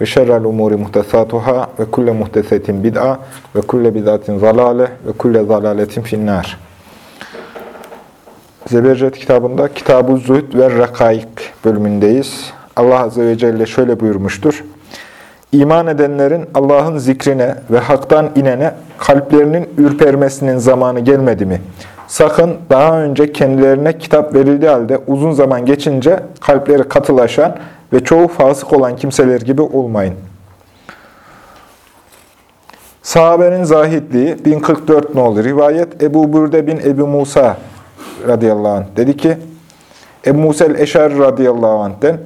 ve şerrel umuri muhtesatuhâ ve kulle muhtesetin bid'a ve kulle bid'atin zalale ve kulle zalaletin finnâr. Zebercet kitabında Kitab-ı Zühd ve Rekaik bölümündeyiz. Allah Azze ve Celle şöyle buyurmuştur. İman edenlerin Allah'ın zikrine ve haktan inene kalplerinin ürpermesinin zamanı gelmedi mi? Sakın daha önce kendilerine kitap verildiği halde uzun zaman geçince kalpleri katılaşan ve çoğu fasık olan kimseler gibi olmayın. Sahabenin zahitliği 1044 ne olur? Rivayet Ebu Bürde bin Ebu Musa radıyallahu anh dedi ki Ebu Musa el-Eşari radıyallahu anh'ten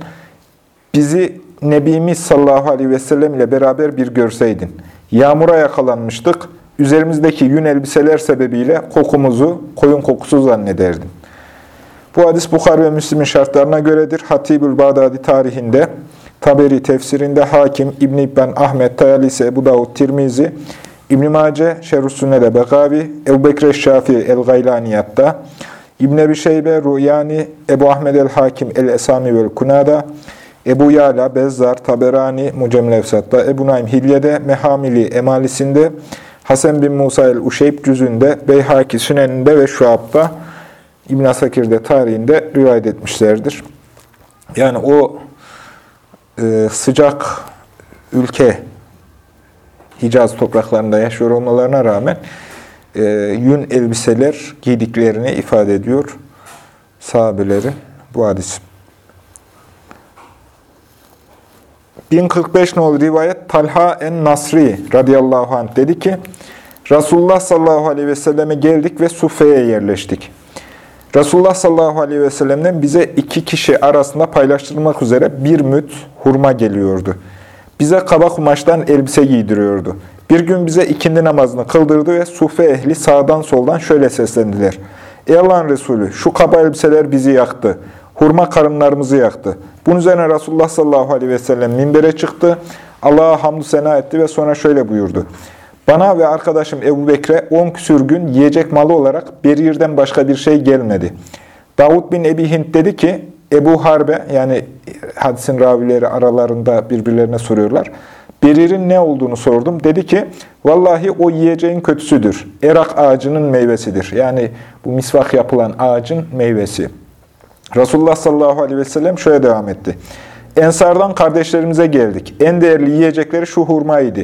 bizi Nebimiz sallallahu aleyhi ve sellem ile beraber bir görseydin. Yağmura yakalanmıştık. Üzerimizdeki yün elbiseler sebebiyle kokumuzu koyun kokusu zannederdim. Bu hadis Bukhar ve Müslim'in şartlarına göredir. Hatibül Bağdadi tarihinde, Taberi tefsirinde, Hakim, İbn İbn Ahmet, Tayalise, Ebu Davud, Tirmizi, İbn-i Mace, Şerh-ü Sünnede Begavi, Ebu Bekir Şafii El-Gaylaniyat'ta, İbn Ebi Şeybe, Ruyani, Ebu Ahmed el-Hakim el-Esami vel Kunada, Ebu Yala, Bezzar, Taberani, Mucemlevsat'ta, Ebu Naim Hilye'de, Mehamili, Emalisinde, Hasan bin Musa el-Uşeyb cüzünde, Beyhaki Sünen'inde ve Şuab'da, İbn Asakir'de tarihinde rivayet etmişlerdir. Yani o e, sıcak ülke Hicaz topraklarında yaşıyor olmalarına rağmen e, yün elbiseler giydiklerini ifade ediyor sahabelerin bu hadis. 1045 nolu rivayet Talha en-Nasri radıyallahu anh dedi ki Resulullah sallallahu aleyhi ve selleme geldik ve Sufe'ye yerleştik. Resulullah sallallahu aleyhi ve sellem'den bize iki kişi arasında paylaştırılmak üzere bir müt hurma geliyordu. Bize kaba kumaştan elbise giydiriyordu. Bir gün bize ikindi namazını kıldırdı ve sufe ehli sağdan soldan şöyle seslendiler. Ey Allah'ın Resulü şu kaba elbiseler bizi yaktı. Hurma karınlarımızı yaktı. Bunun üzerine Resulullah sallallahu aleyhi ve sellem minbere çıktı. Allah'a hamdü sena etti ve sonra şöyle buyurdu. Bana ve arkadaşım Ebu Bekre 10 küsür gün yiyecek malı olarak Berir'den başka bir şey gelmedi. Davud bin Ebi Hint dedi ki, Ebu Harbe, yani hadisin ravileri aralarında birbirlerine soruyorlar. Berir'in ne olduğunu sordum. Dedi ki, vallahi o yiyeceğin kötüsüdür. Erak ağacının meyvesidir. Yani bu misvak yapılan ağacın meyvesi. Resulullah sallallahu aleyhi ve sellem şöyle devam etti. Ensardan kardeşlerimize geldik. En değerli yiyecekleri şu hurmaydı.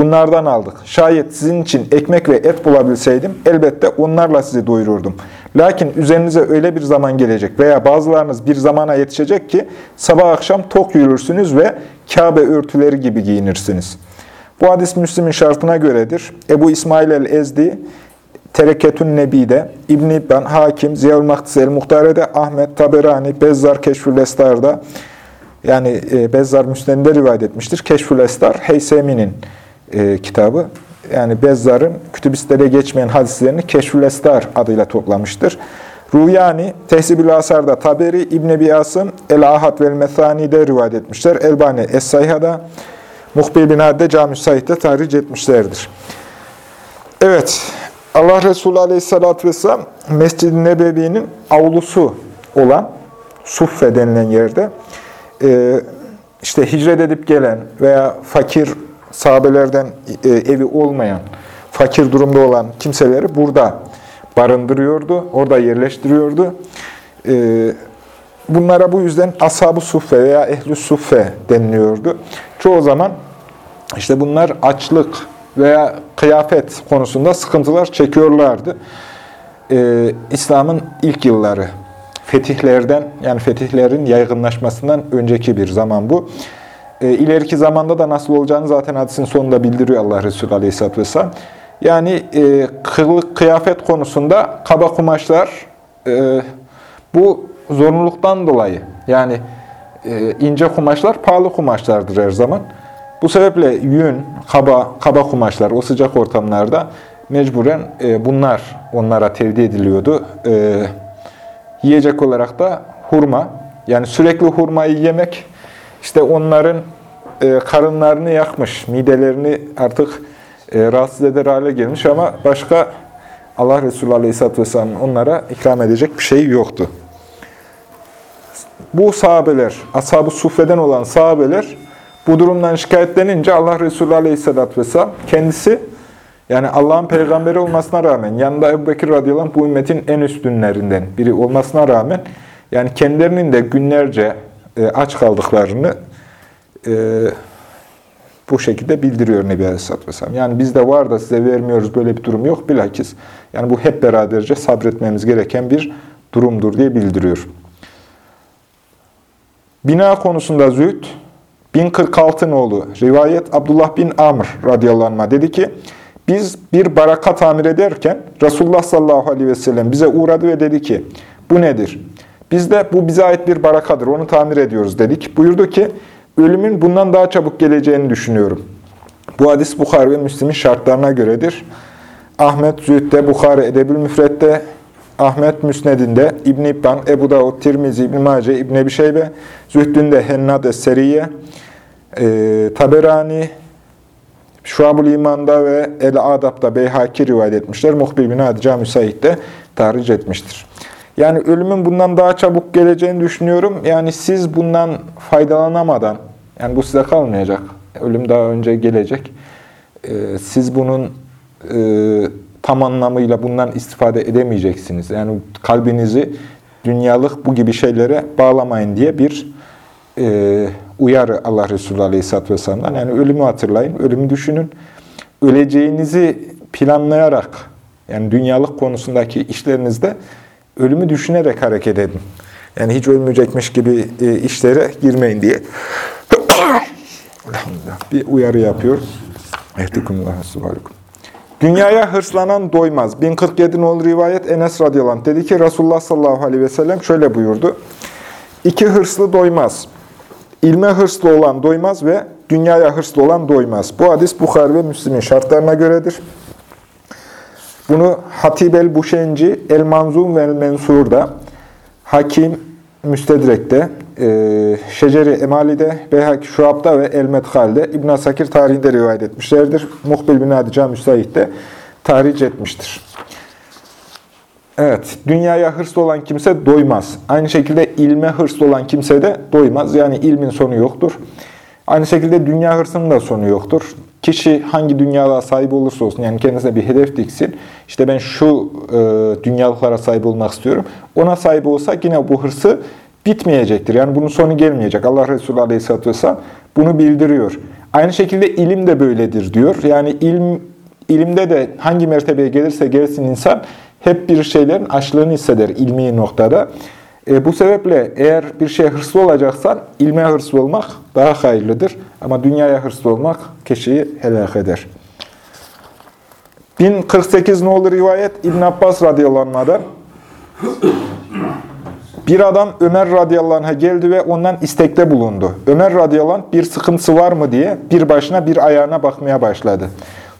Bunlardan aldık. Şayet sizin için ekmek ve et bulabilseydim elbette onlarla sizi doyururdum. Lakin üzerinize öyle bir zaman gelecek veya bazılarınız bir zamana yetişecek ki sabah akşam tok yürürsünüz ve Kabe örtüleri gibi giyinirsiniz. Bu hadis Müslim'in şartına göredir. Ebu İsmail el-Ezdi, Tereketün Nebi'de, İbn-i İbban, Hakim, Ziyaül Maktis el-Muhtare'de, Ahmet, Taberani, Bezzar, Keşfül Estar'da, yani e, Bezzar Müslim'de rivayet etmiştir. Keşfül Estar, Heysemi'nin e, kitabı. Yani Bezzar'ın kütübistlere geçmeyen hadislerini Keşfül Estar adıyla toplamıştır. Ruyani, Tehzib-ül Asar'da Taberi, İbn-i Ebi Asım, El-Ahad vel Methani'de rivayet etmişler. Elbani, Es-Sayha'da, Muhbir bin Had'de Cami-i Said'de tahric etmişlerdir. Evet, Allah Resulü Aleyhisselatü Vesselam Mescid-i Nebevi'nin avlusu olan Suffe denilen yerde e, işte hicret edip gelen veya fakir sahabelerden e, evi olmayan, fakir durumda olan kimseleri burada barındırıyordu, orada yerleştiriyordu. E, bunlara bu yüzden ashab-ı suffe veya ehl-i suffe deniliyordu. Çoğu zaman işte bunlar açlık veya kıyafet konusunda sıkıntılar çekiyorlardı. E, İslam'ın ilk yılları, fetihlerden yani fetihlerin yaygınlaşmasından önceki bir zaman bu. E, ileriki zamanda da nasıl olacağını zaten hadisin sonunda bildiriyor Allah Resulü Aleyhisselatü Vesselam. Yani e, kılık, kıyafet konusunda kaba kumaşlar e, bu zorunluluktan dolayı yani e, ince kumaşlar pahalı kumaşlardır her zaman. Bu sebeple yün, kaba, kaba kumaşlar o sıcak ortamlarda mecburen e, bunlar onlara tevdi ediliyordu. E, yiyecek olarak da hurma. Yani sürekli hurmayı yemek işte onların e, karınlarını yakmış, midelerini artık e, rahatsız eder hale gelmiş ama başka Allah Resulü Aleyhisselatü Vesselam'ın onlara ikram edecek bir şey yoktu. Bu sahabeler, ashab-ı sufreden olan sahabeler bu durumdan şikayetlenince Allah Resulü Aleyhisselatü Vesselam kendisi yani Allah'ın peygamberi olmasına rağmen yanında Ebu Bekir radıyallahu anh bu ümmetin en üstünlerinden biri olmasına rağmen yani kendilerinin de günlerce e, aç kaldıklarını e, bu şekilde bildiriyor Nebi Aleyhisselatü Vesselam. Yani bizde var da size vermiyoruz böyle bir durum yok. Bilakis yani bu hep beraberce sabretmemiz gereken bir durumdur diye bildiriyor. Bina konusunda zühd, 1046 oğlu rivayet Abdullah bin Amr radıyallahu dedi ki, biz bir baraka tamir ederken Resulullah sallallahu aleyhi ve sellem bize uğradı ve dedi ki, bu nedir? Biz de bu bize ait bir barakadır, onu tamir ediyoruz dedik. Buyurdu ki, ölümün bundan daha çabuk geleceğini düşünüyorum. Bu hadis Bukhari ve Müslim'in şartlarına göredir. Ahmet Zühd'de, Bukhari Edebül Müfret'te, Ahmet Müsned'inde, İbn İbban, Ebu Davud, Tirmizi, İbn Mace, İbn Ebi Şeybe, Zühd'ünde Hennad Seriye, e, Taberani, Şuab-ül İman'da ve El-Adab'da Beyhaki rivayet etmişler. Muhbir bin Hadica Müsait de tahric etmiştir. Yani ölümün bundan daha çabuk geleceğini düşünüyorum. Yani siz bundan faydalanamadan, yani bu size kalmayacak. Ölüm daha önce gelecek. Ee, siz bunun e, tam anlamıyla bundan istifade edemeyeceksiniz. Yani kalbinizi dünyalık bu gibi şeylere bağlamayın diye bir e, uyarı Allah Resulü Aleyhisselatü Vesselam'dan. Yani ölümü hatırlayın, ölümü düşünün. Öleceğinizi planlayarak, yani dünyalık konusundaki işlerinizde ölümü düşünerek hareket edin. Yani hiç ölmeyecekmiş gibi e, işlere girmeyin diye. bir uyarı yapıyor. Ehdikumullah subhanakum. Dünyaya hırslanan doymaz. 1047 nolu rivayet Enes radıyallahu anh dedi ki Resulullah sallallahu aleyhi ve sellem şöyle buyurdu. İki hırslı doymaz. İlme hırslı olan doymaz ve dünyaya hırslı olan doymaz. Bu hadis Bukhari ve Müslim'in şartlarına göredir. Bunu Hatib el-Buşenci, El-Manzum ve El-Mensur'da, Hakim Müstedrek'te, e, Şeceri Emali'de, Beyhaki Şuab'da ve El-Medhal'de, İbn Sakir tarihinde rivayet etmişlerdir. Muhbil bin Adica Müsait de tahric etmiştir. Evet, dünyaya hırslı olan kimse doymaz. Aynı şekilde ilme hırslı olan kimse de doymaz. Yani ilmin sonu yoktur. Aynı şekilde dünya hırsının da sonu yoktur. Kişi hangi dünyalığa sahip olursa olsun, yani kendisine bir hedef diksin. İşte ben şu e, dünyalıklara sahip olmak istiyorum. Ona sahip olsa yine bu hırsı bitmeyecektir. Yani bunun sonu gelmeyecek. Allah Resulü Aleyhisselatü Vesselam bunu bildiriyor. Aynı şekilde ilim de böyledir diyor. Yani ilim, ilimde de hangi mertebeye gelirse gelsin insan hep bir şeylerin açlığını hisseder ilmi noktada. E, bu sebeple eğer bir şeye hırslı olacaksan ilme hırslı olmak daha hayırlıdır. Ama dünyaya hırslı olmak kişiyi helak eder. 1048 nolu rivayet İbn Abbas radıyallahu anh'dan. Bir adam Ömer radıyallahu anh'a geldi ve ondan istekte bulundu. Ömer radıyallahu bir sıkıntısı var mı diye bir başına bir ayağına bakmaya başladı.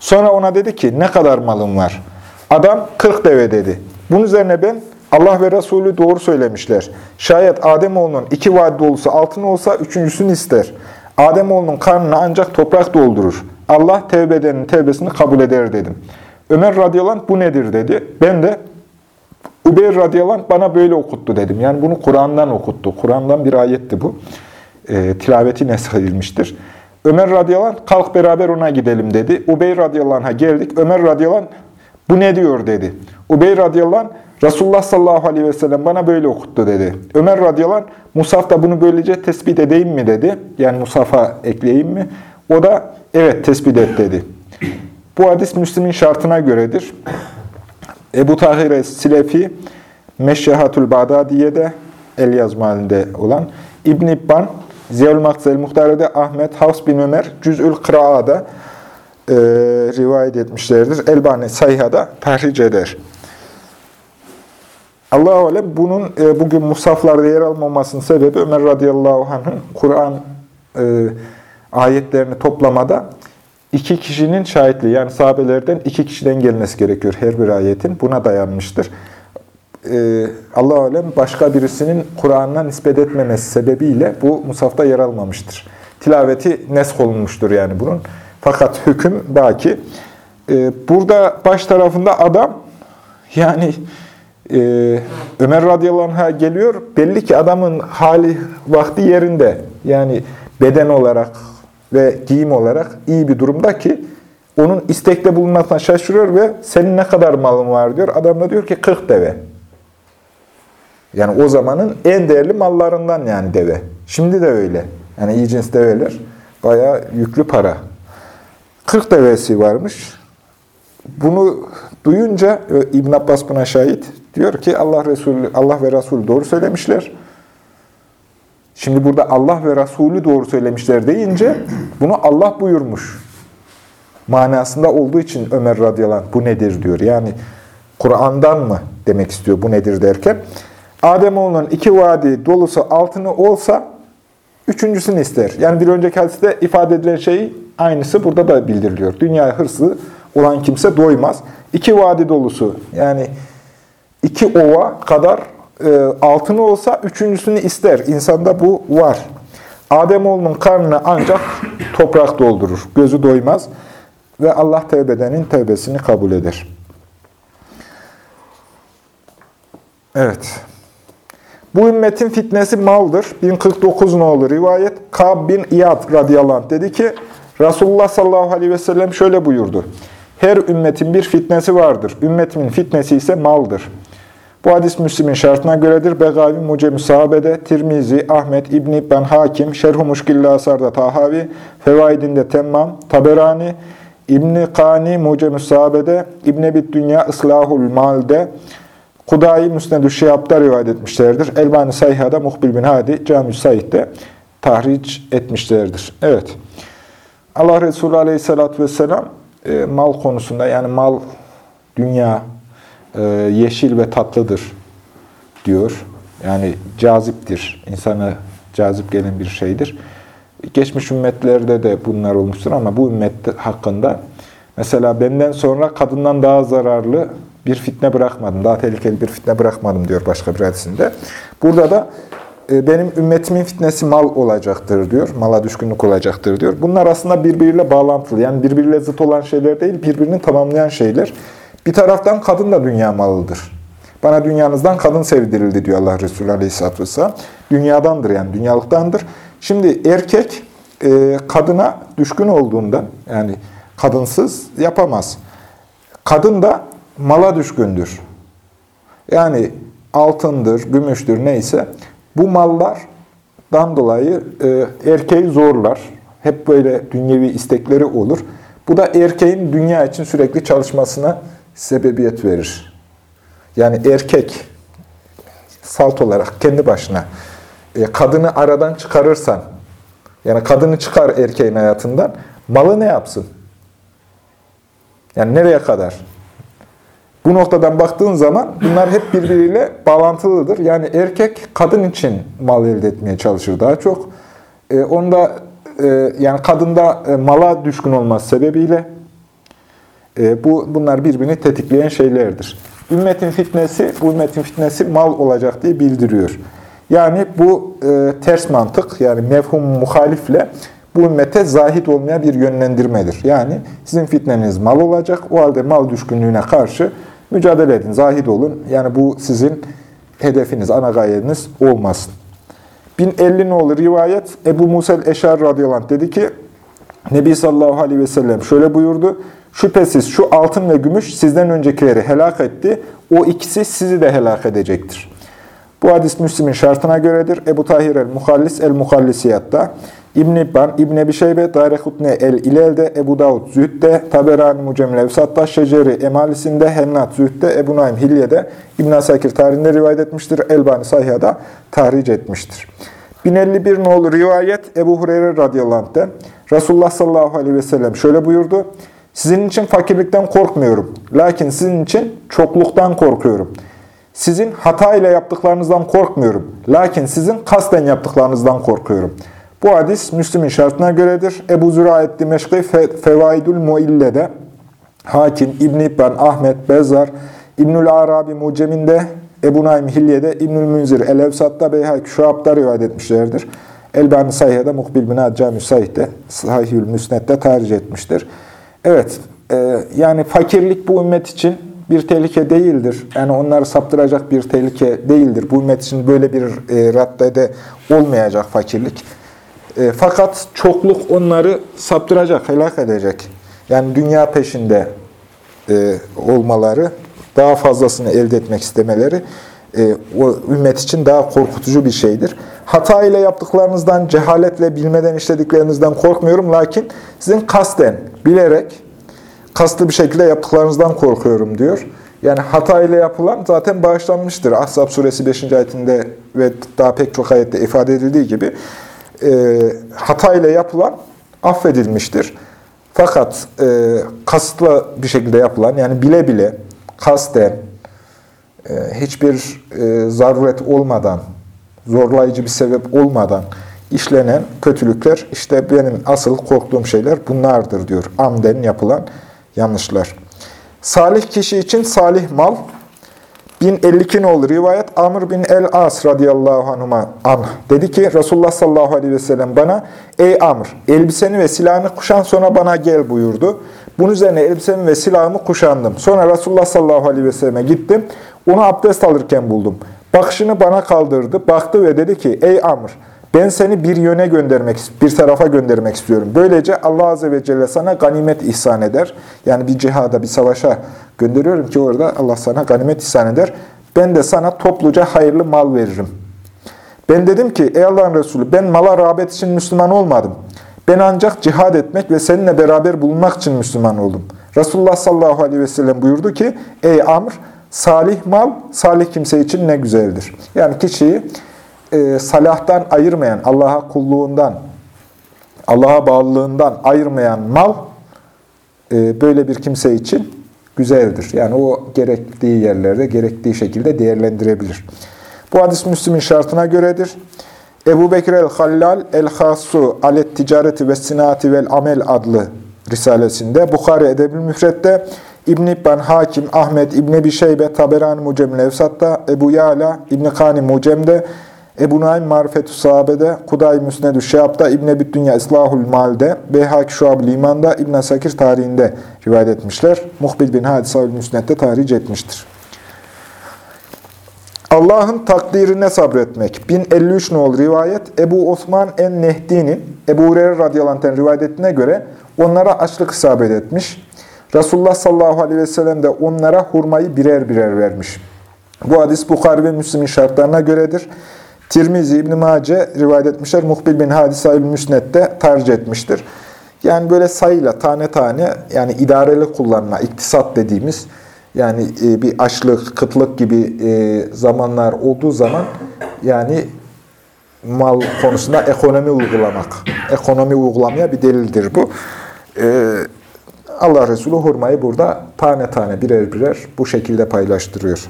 Sonra ona dedi ki ne kadar malın var? Adam 40 deve dedi. Bunun üzerine ben Allah ve Resulü doğru söylemişler. Şayet Ademoğlunun iki vadi dolusu altın olsa üçüncüsünü ister. Ademoğlunun karnına ancak toprak doldurur. Allah tevbe edenin tevbesini kabul eder dedim. Ömer radıyallahu bu nedir dedi. Ben de Ubeyr radıyallahu bana böyle okuttu dedim. Yani bunu Kur'an'dan okuttu. Kur'an'dan bir ayetti bu. E, tilaveti nesk edilmiştir. Ömer radıyallahu kalk beraber ona gidelim dedi. Ubeyr radıyallahu geldik. Ömer radıyallahu bu ne diyor dedi. Ubeyr radıyallahu Resulullah sallallahu aleyhi ve sellem bana böyle okuttu dedi. Ömer radıyallahu Musaf da bunu böylece tespit edeyim mi dedi. Yani Musaf'a ekleyeyim mi? O da evet tespit et dedi. Bu hadis Müslim'in şartına göredir. Ebu Tahir Silefi, Meşşehatül Bağdadiye'de el yazma halinde olan İbn İbban, Ziyal Makzel Muhtare'de Ahmet, Havs bin Ömer, Cüz'ül Kıra'da e, rivayet etmişlerdir. Elbani Sayha'da tahric eder. Allah-u Alem bunun e, bugün musaflarda yer almamasının sebebi Ömer radıyallahu anh'ın Kur'an e, ayetlerini toplamada iki kişinin şahitliği, yani sahabelerden iki kişiden gelmesi gerekiyor her bir ayetin. Buna dayanmıştır. Ee, Allah alem başka birisinin Kur'an'ına nispet etmemesi sebebiyle bu musafta yer almamıştır. Tilaveti nesk olunmuştur yani bunun. Fakat hüküm baki. Ee, burada baş tarafında adam yani e, Ömer radıyallahu anh'a geliyor. Belli ki adamın hali vakti yerinde. Yani beden olarak ve giyim olarak iyi bir durumda ki onun istekte bulunmaktan şaşırıyor ve senin ne kadar malın var diyor. Adam da diyor ki 40 deve. Yani o zamanın en değerli mallarından yani deve. Şimdi de öyle. Yani iyi cins develer bayağı yüklü para. 40 devesi varmış. Bunu duyunca e, İbn Abbas buna şahit. Diyor ki Allah Resulü Allah ve Resulü doğru söylemişler. Şimdi burada Allah ve Resulü doğru söylemişler deyince bunu Allah buyurmuş. Manasında olduğu için Ömer radıyallahu anh bu nedir diyor. Yani Kur'an'dan mı demek istiyor bu nedir derken. Ademoğlunun iki vadi dolusu altını olsa üçüncüsünü ister. Yani bir önceki hadiste ifade edilen şey aynısı burada da bildiriliyor. Dünya hırsı olan kimse doymaz. İki vadi dolusu yani iki ova kadar e, altını olsa üçüncüsünü ister. İnsanda bu var. Ademoğlunun karnını ancak toprak doldurur. Gözü doymaz. Ve Allah tevbedenin tevbesini kabul eder. Evet. Bu ümmetin fitnesi maldır. 1049 nolu rivayet. Kab bin İyad radıyallahu dedi ki, Resulullah sallallahu aleyhi ve sellem şöyle buyurdu. Her ümmetin bir fitnesi vardır. Ümmetimin fitnesi ise maldır. Bu hadis Müslim'in şartına göredir. Begavi Mucem Sahabe'de, Tirmizi, Ahmet, İbn İbn Hakim, Şerh-u Muşkilli Asar'da Tahavi, Fevaidinde Temmam, Taberani, İbn Kani Mucem Sahabe'de, İbn Ebit Dünya Islahul Mal'de, Kudayi Müsned-ü Şihab'da rivayet etmişlerdir. Elbani Sayha'da Muhbil bin Hadi, Cami-ü Said'de tahric etmişlerdir. Evet. Allah Resulü Aleyhisselatü Vesselam e, mal konusunda yani mal, dünya, e, yeşil ve tatlıdır diyor. Yani caziptir. İnsana cazip gelen bir şeydir. Geçmiş ümmetlerde de bunlar olmuştur ama bu ümmet hakkında mesela benden sonra kadından daha zararlı bir fitne bırakmadım, daha tehlikeli bir fitne bırakmadım diyor başka bir hadisinde. Burada da e, benim ümmetimin fitnesi mal olacaktır diyor, mala düşkünlük olacaktır diyor. Bunlar aslında birbiriyle bağlantılı, yani birbiriyle zıt olan şeyler değil, birbirini tamamlayan şeyler. Bir taraftan kadın da dünya malıdır. Bana dünyanızdan kadın sevdirildi diyor Allah Resulü Aleyhisselatü Vesselam. Dünyadandır yani, dünyalıktandır. Şimdi erkek e, kadına düşkün olduğunda, yani kadınsız yapamaz. Kadın da mala düşkündür. Yani altındır, gümüştür neyse bu mallardan dolayı e, erkeği zorlar. Hep böyle dünyevi istekleri olur. Bu da erkeğin dünya için sürekli çalışmasına sebebiyet verir. Yani erkek salt olarak kendi başına e, kadını aradan çıkarırsan, yani kadını çıkar erkeğin hayatından, malı ne yapsın? Yani nereye kadar? Bu noktadan baktığın zaman bunlar hep birbiriyle bağlantılıdır. Yani erkek kadın için mal elde etmeye çalışır daha çok. E, onda e, yani kadında e, mala düşkün olması sebebiyle e, bu bunlar birbirini tetikleyen şeylerdir. Ümmetin fitnesi, bu ümmetin fitnesi mal olacak diye bildiriyor. Yani bu e, ters mantık, yani mevhum muhalifle bu ümmete zahit olmaya bir yönlendirmedir. Yani sizin fitneniz mal olacak, o halde mal düşkünlüğüne karşı mücadele edin, zahid olun. Yani bu sizin hedefiniz, ana gayeniz olmasın. 1050 nolu rivayet Ebu Musel Eşar radıyallahu anh dedi ki Nebi sallallahu aleyhi ve sellem şöyle buyurdu. Şüphesiz şu altın ve gümüş sizden öncekileri helak etti. O ikisi sizi de helak edecektir. Bu hadis Müslim'in şartına göredir. Ebu Tahir el-Muhallis el-Muhallisiyat'ta. İbn İbban, İbn Ebi Şeybe, Darekutne el-İlel'de, Ebu Davud Zühd'de, Taberani Mucemil Evsat'ta, Şeceri Emalisinde, Hennat Zühd'de, Ebu Naim Hilye'de, İbn Asakir tarihinde rivayet etmiştir. Elbani Sahiha'da tahric etmiştir. 1051 nolu rivayet Ebu Hureyre radıyallahu anh'ten. Resulullah sallallahu aleyhi ve sellem şöyle buyurdu. Sizin için fakirlikten korkmuyorum. Lakin sizin için çokluktan korkuyorum. Sizin hata ile yaptıklarınızdan korkmuyorum. Lakin sizin kasten yaptıklarınızdan korkuyorum. Bu hadis Müslüm'ün şartına göredir. Ebu Züraet Dimeşki Fe Fevaidül Muille'de, Hakim, İbn-i İbban, Ahmet, Bezzar, İbnül Arabi Mucem'inde, Ebu Naim Hilye'de, İbnül Münzir, El-Evsat'ta, Beyhak, Şuab'da rivayet etmişlerdir. Elbani Sahih'de, Muhbil bin Adca Müsahih'te, Sahihül Müsnet'te tercih etmiştir. Evet, e, yani fakirlik bu ümmet için bir tehlike değildir. Yani onları saptıracak bir tehlike değildir. Bu ümmet için böyle bir e, raddede olmayacak fakirlik. E, fakat çokluk onları saptıracak, helak edecek. Yani dünya peşinde e, olmaları, daha fazlasını elde etmek istemeleri e, o ümmet için daha korkutucu bir şeydir. Hata ile yaptıklarınızdan, cehaletle, bilmeden işlediklerinizden korkmuyorum. Lakin sizin kasten, bilerek, kastlı bir şekilde yaptıklarınızdan korkuyorum diyor. Yani hata ile yapılan zaten bağışlanmıştır. Ahzab suresi 5. ayetinde ve daha pek çok ayette ifade edildiği gibi e, hata ile yapılan affedilmiştir. Fakat e, kasıtlı bir şekilde yapılan, yani bile bile, kasten, hiçbir e, zaruret olmadan, zorlayıcı bir sebep olmadan işlenen kötülükler, işte benim asıl korktuğum şeyler bunlardır diyor. Amden yapılan yanlışlar. Salih kişi için salih mal, 1052 olur rivayet Amr bin el-As radıyallahu anhuma anh dedi ki Resulullah sallallahu aleyhi ve sellem bana ey Amr elbiseni ve silahını kuşan sonra bana gel buyurdu. Bunun üzerine elbisemi ve silahımı kuşandım. Sonra Resulullah sallallahu aleyhi ve selleme gittim. Onu abdest alırken buldum. Bakışını bana kaldırdı. Baktı ve dedi ki ey Amr ben seni bir yöne göndermek, bir tarafa göndermek istiyorum. Böylece Allah Azze ve Celle sana ganimet ihsan eder. Yani bir cihada, bir savaşa gönderiyorum ki orada Allah sana ganimet ihsan eder. Ben de sana topluca hayırlı mal veririm. Ben dedim ki ey Allah'ın Resulü ben mala rağbet için Müslüman olmadım. Ben ancak cihad etmek ve seninle beraber bulunmak için Müslüman oldum. Resulullah sallallahu aleyhi ve sellem buyurdu ki ey Amr salih mal salih kimse için ne güzeldir. Yani kişiyi e, salahtan ayırmayan, Allah'a kulluğundan, Allah'a bağlılığından ayırmayan mal e, böyle bir kimse için güzeldir. Yani o gerektiği yerlerde, gerektiği şekilde değerlendirebilir. Bu hadis Müslüm'ün şartına göredir. Ebu Bekir el-Hallal el-Hassu alet ticareti ve sinati vel amel adlı risalesinde, Bukhari Edebül Müfret'te, İbn İbban, Hakim, Ahmet, İbn Ebi Şeybe, Taberani Mucem Levsat'ta, Ebu Yala, İbn Kani Mucem'de, Ebu Naim Marifetü Sahabe'de, Kuday Müsnedü Şehab'da, İbn-i Büddünya İslahul Mal'de, Beyhak Şuab Liman'da, ibn Sakir tarihinde rivayet etmişler. Muhbil bin Hadisavül Müsned'de tarih etmiştir. Allah'ın takdirine sabretmek. 1053 nol rivayet Ebu Osman en-Nehdi'nin Ebu Hureyre radıyallahu rivayet ettiğine göre onlara açlık isabet etmiş. Resulullah sallallahu aleyhi ve sellem de onlara hurmayı birer birer vermiş. Bu hadis Bukhari ve Müslim'in şartlarına göredir. Tirmizi, İbn-i Mace rivayet etmişler. Muhbil bin Hadisayül Müsnet'te tercih etmiştir. Yani böyle sayıyla, tane tane, yani idareli kullanma, iktisat dediğimiz, yani e, bir açlık, kıtlık gibi e, zamanlar olduğu zaman, yani mal konusunda ekonomi uygulamak, ekonomi uygulamaya bir delildir bu. E, Allah Resulü hurmayı burada tane tane, birer birer bu şekilde paylaştırıyor.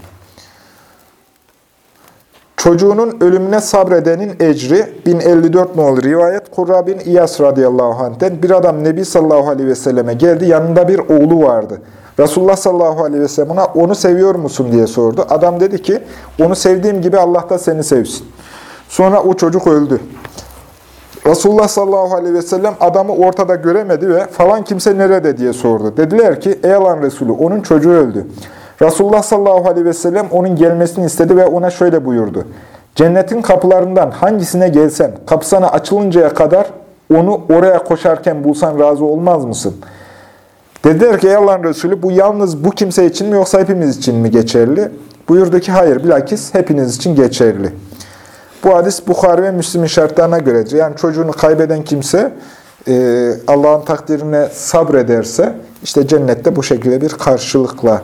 Çocuğunun ölümüne sabredenin ecri 1054 nolu rivayet Kurra bin İyas radıyallahu anh'ten bir adam Nebi sallallahu aleyhi ve selleme geldi. Yanında bir oğlu vardı. Resulullah sallallahu aleyhi ve sellem onu seviyor musun diye sordu. Adam dedi ki onu sevdiğim gibi Allah da seni sevsin. Sonra o çocuk öldü. Resulullah sallallahu aleyhi ve sellem adamı ortada göremedi ve falan kimse nerede diye sordu. Dediler ki ey Allah'ın Resulü onun çocuğu öldü. Resulullah sallallahu aleyhi ve sellem onun gelmesini istedi ve ona şöyle buyurdu. Cennetin kapılarından hangisine gelsen, kapısına açılıncaya kadar onu oraya koşarken bulsan razı olmaz mısın? Dediler ki ey Allah'ın Resulü bu yalnız bu kimse için mi yoksa hepimiz için mi geçerli? Buyurdu ki hayır bilakis hepiniz için geçerli. Bu hadis Bukhari ve Müslim'in şartlarına göredir. Yani çocuğunu kaybeden kimse e, Allah'ın takdirine sabrederse işte cennette bu şekilde bir karşılıkla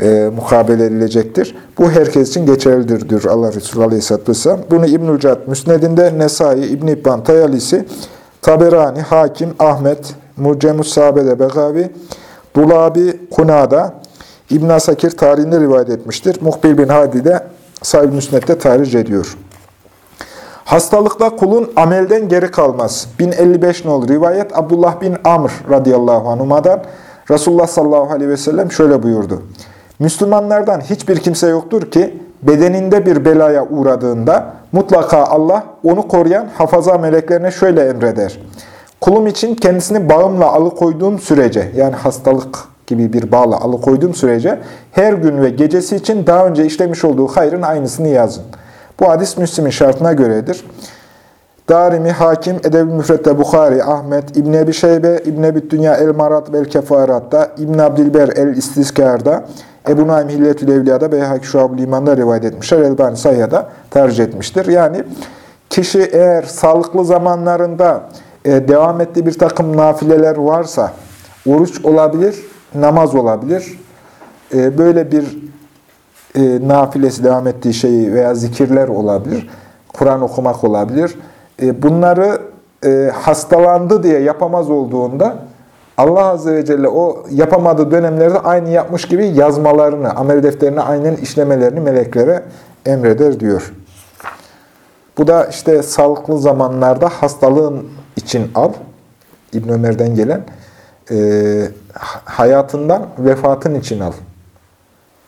e, mukabele edilecektir. Bu herkes için geçerlidir diyor Allah Resulü Aleyhisselatü Vesselam. Bunu İbn-i Ucat Müsned'inde, Nesai, İbn-i İbban, Tayalisi, Taberani, Hakim, Ahmet, Mucemus Sahabe'de Begavi, Dulabi, Kuna'da, İbn Asakir tarihinde rivayet etmiştir. Muhbir bin Hadi de Sahib Müsned'de tarih ediyor. Hastalıkta kulun amelden geri kalmaz. 1055 nolu rivayet Abdullah bin Amr radıyallahu anhuma'dan Resulullah sallallahu aleyhi ve sellem şöyle buyurdu. Müslümanlardan hiçbir kimse yoktur ki bedeninde bir belaya uğradığında mutlaka Allah onu koruyan hafaza meleklerine şöyle emreder. Kulum için kendisini bağımla alıkoyduğum sürece, yani hastalık gibi bir bağla alıkoyduğum sürece her gün ve gecesi için daha önce işlemiş olduğu hayrın aynısını yazın. Bu hadis Müslim'in şartına göredir. Darimi, Hakim, Edeb-i Müfret'te Bukhari, Ahmet, İbn Ebi Şeybe, İbn Ebi Dünya El-Marat vel Kefarat'ta, İbn Abdilber El-İstizkar'da, Ebu Naim Hilletül Evliya'da, Beyhaki Şuab-ı Liman'da rivayet etmişler. Elbani Sayya'da tercih etmiştir. Yani kişi eğer sağlıklı zamanlarında devam ettiği bir takım nafileler varsa, oruç olabilir, namaz olabilir. E, böyle bir e, nafilesi devam ettiği şeyi veya zikirler olabilir. Kur'an okumak olabilir. E, bunları e, hastalandı diye yapamaz olduğunda Allah Azze ve Celle o yapamadığı dönemlerde aynı yapmış gibi yazmalarını, amel defterine aynen işlemelerini meleklere emreder diyor. Bu da işte sağlıklı zamanlarda hastalığın için al, İbn Ömer'den gelen, e, hayatından vefatın için al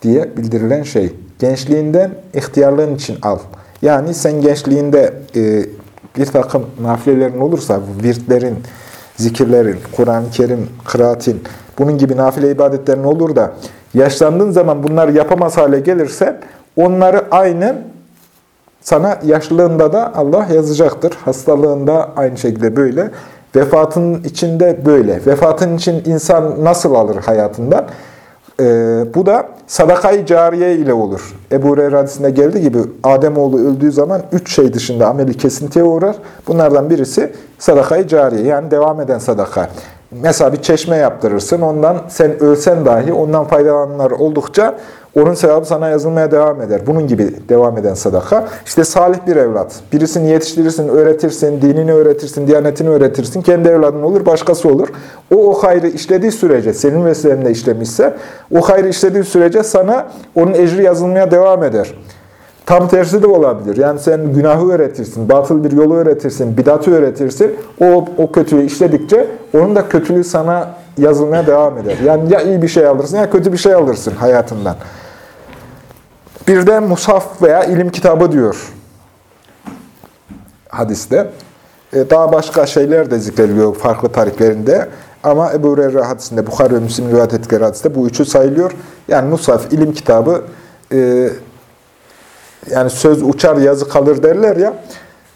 diye bildirilen şey. Gençliğinden ihtiyarlığın için al. Yani sen gençliğinde e, bir takım nafilelerin olursa, virtlerin, zikirlerin, Kur'an-ı Kerim, kıraatin, bunun gibi nafile ibadetlerin olur da yaşlandığın zaman bunları yapamaz hale gelirsen onları aynen sana yaşlılığında da Allah yazacaktır. Hastalığında aynı şekilde böyle. Vefatın içinde böyle. Vefatın için insan nasıl alır hayatından? Ee, bu da sadakayı cariye ile olur. Ebu Hureyre hadisinde geldiği gibi Ademoğlu öldüğü zaman üç şey dışında ameli kesintiye uğrar. Bunlardan birisi sadakayı cariye yani devam eden sadaka. Mesela bir çeşme yaptırırsın. Ondan sen ölsen dahi ondan faydalananlar oldukça onun sevabı sana yazılmaya devam eder. Bunun gibi devam eden sadaka. İşte salih bir evlat. Birisini yetiştirirsin, öğretirsin, dinini öğretirsin, diyanetini öğretirsin. Kendi evladın olur, başkası olur. O o hayrı işlediği sürece, senin vesilenle işlemişse, o hayrı işlediği sürece sana onun ecri yazılmaya devam eder. Tam tersi de olabilir. Yani sen günahı öğretirsin, batıl bir yolu öğretirsin, bidatı öğretirsin. O, o kötülüğü işledikçe onun da kötülüğü sana yazılmaya devam eder. Yani ya iyi bir şey alırsın ya kötü bir şey alırsın hayatından. Bir de musaf veya ilim kitabı diyor hadiste. E, daha başka şeyler de zikrediliyor farklı tarihlerinde. Ama Ebu Hureyre hadisinde, Bukhari ve Müslim rivayet ettikleri hadiste bu üçü sayılıyor. Yani musaf, ilim kitabı, e, yani söz uçar yazı kalır derler ya,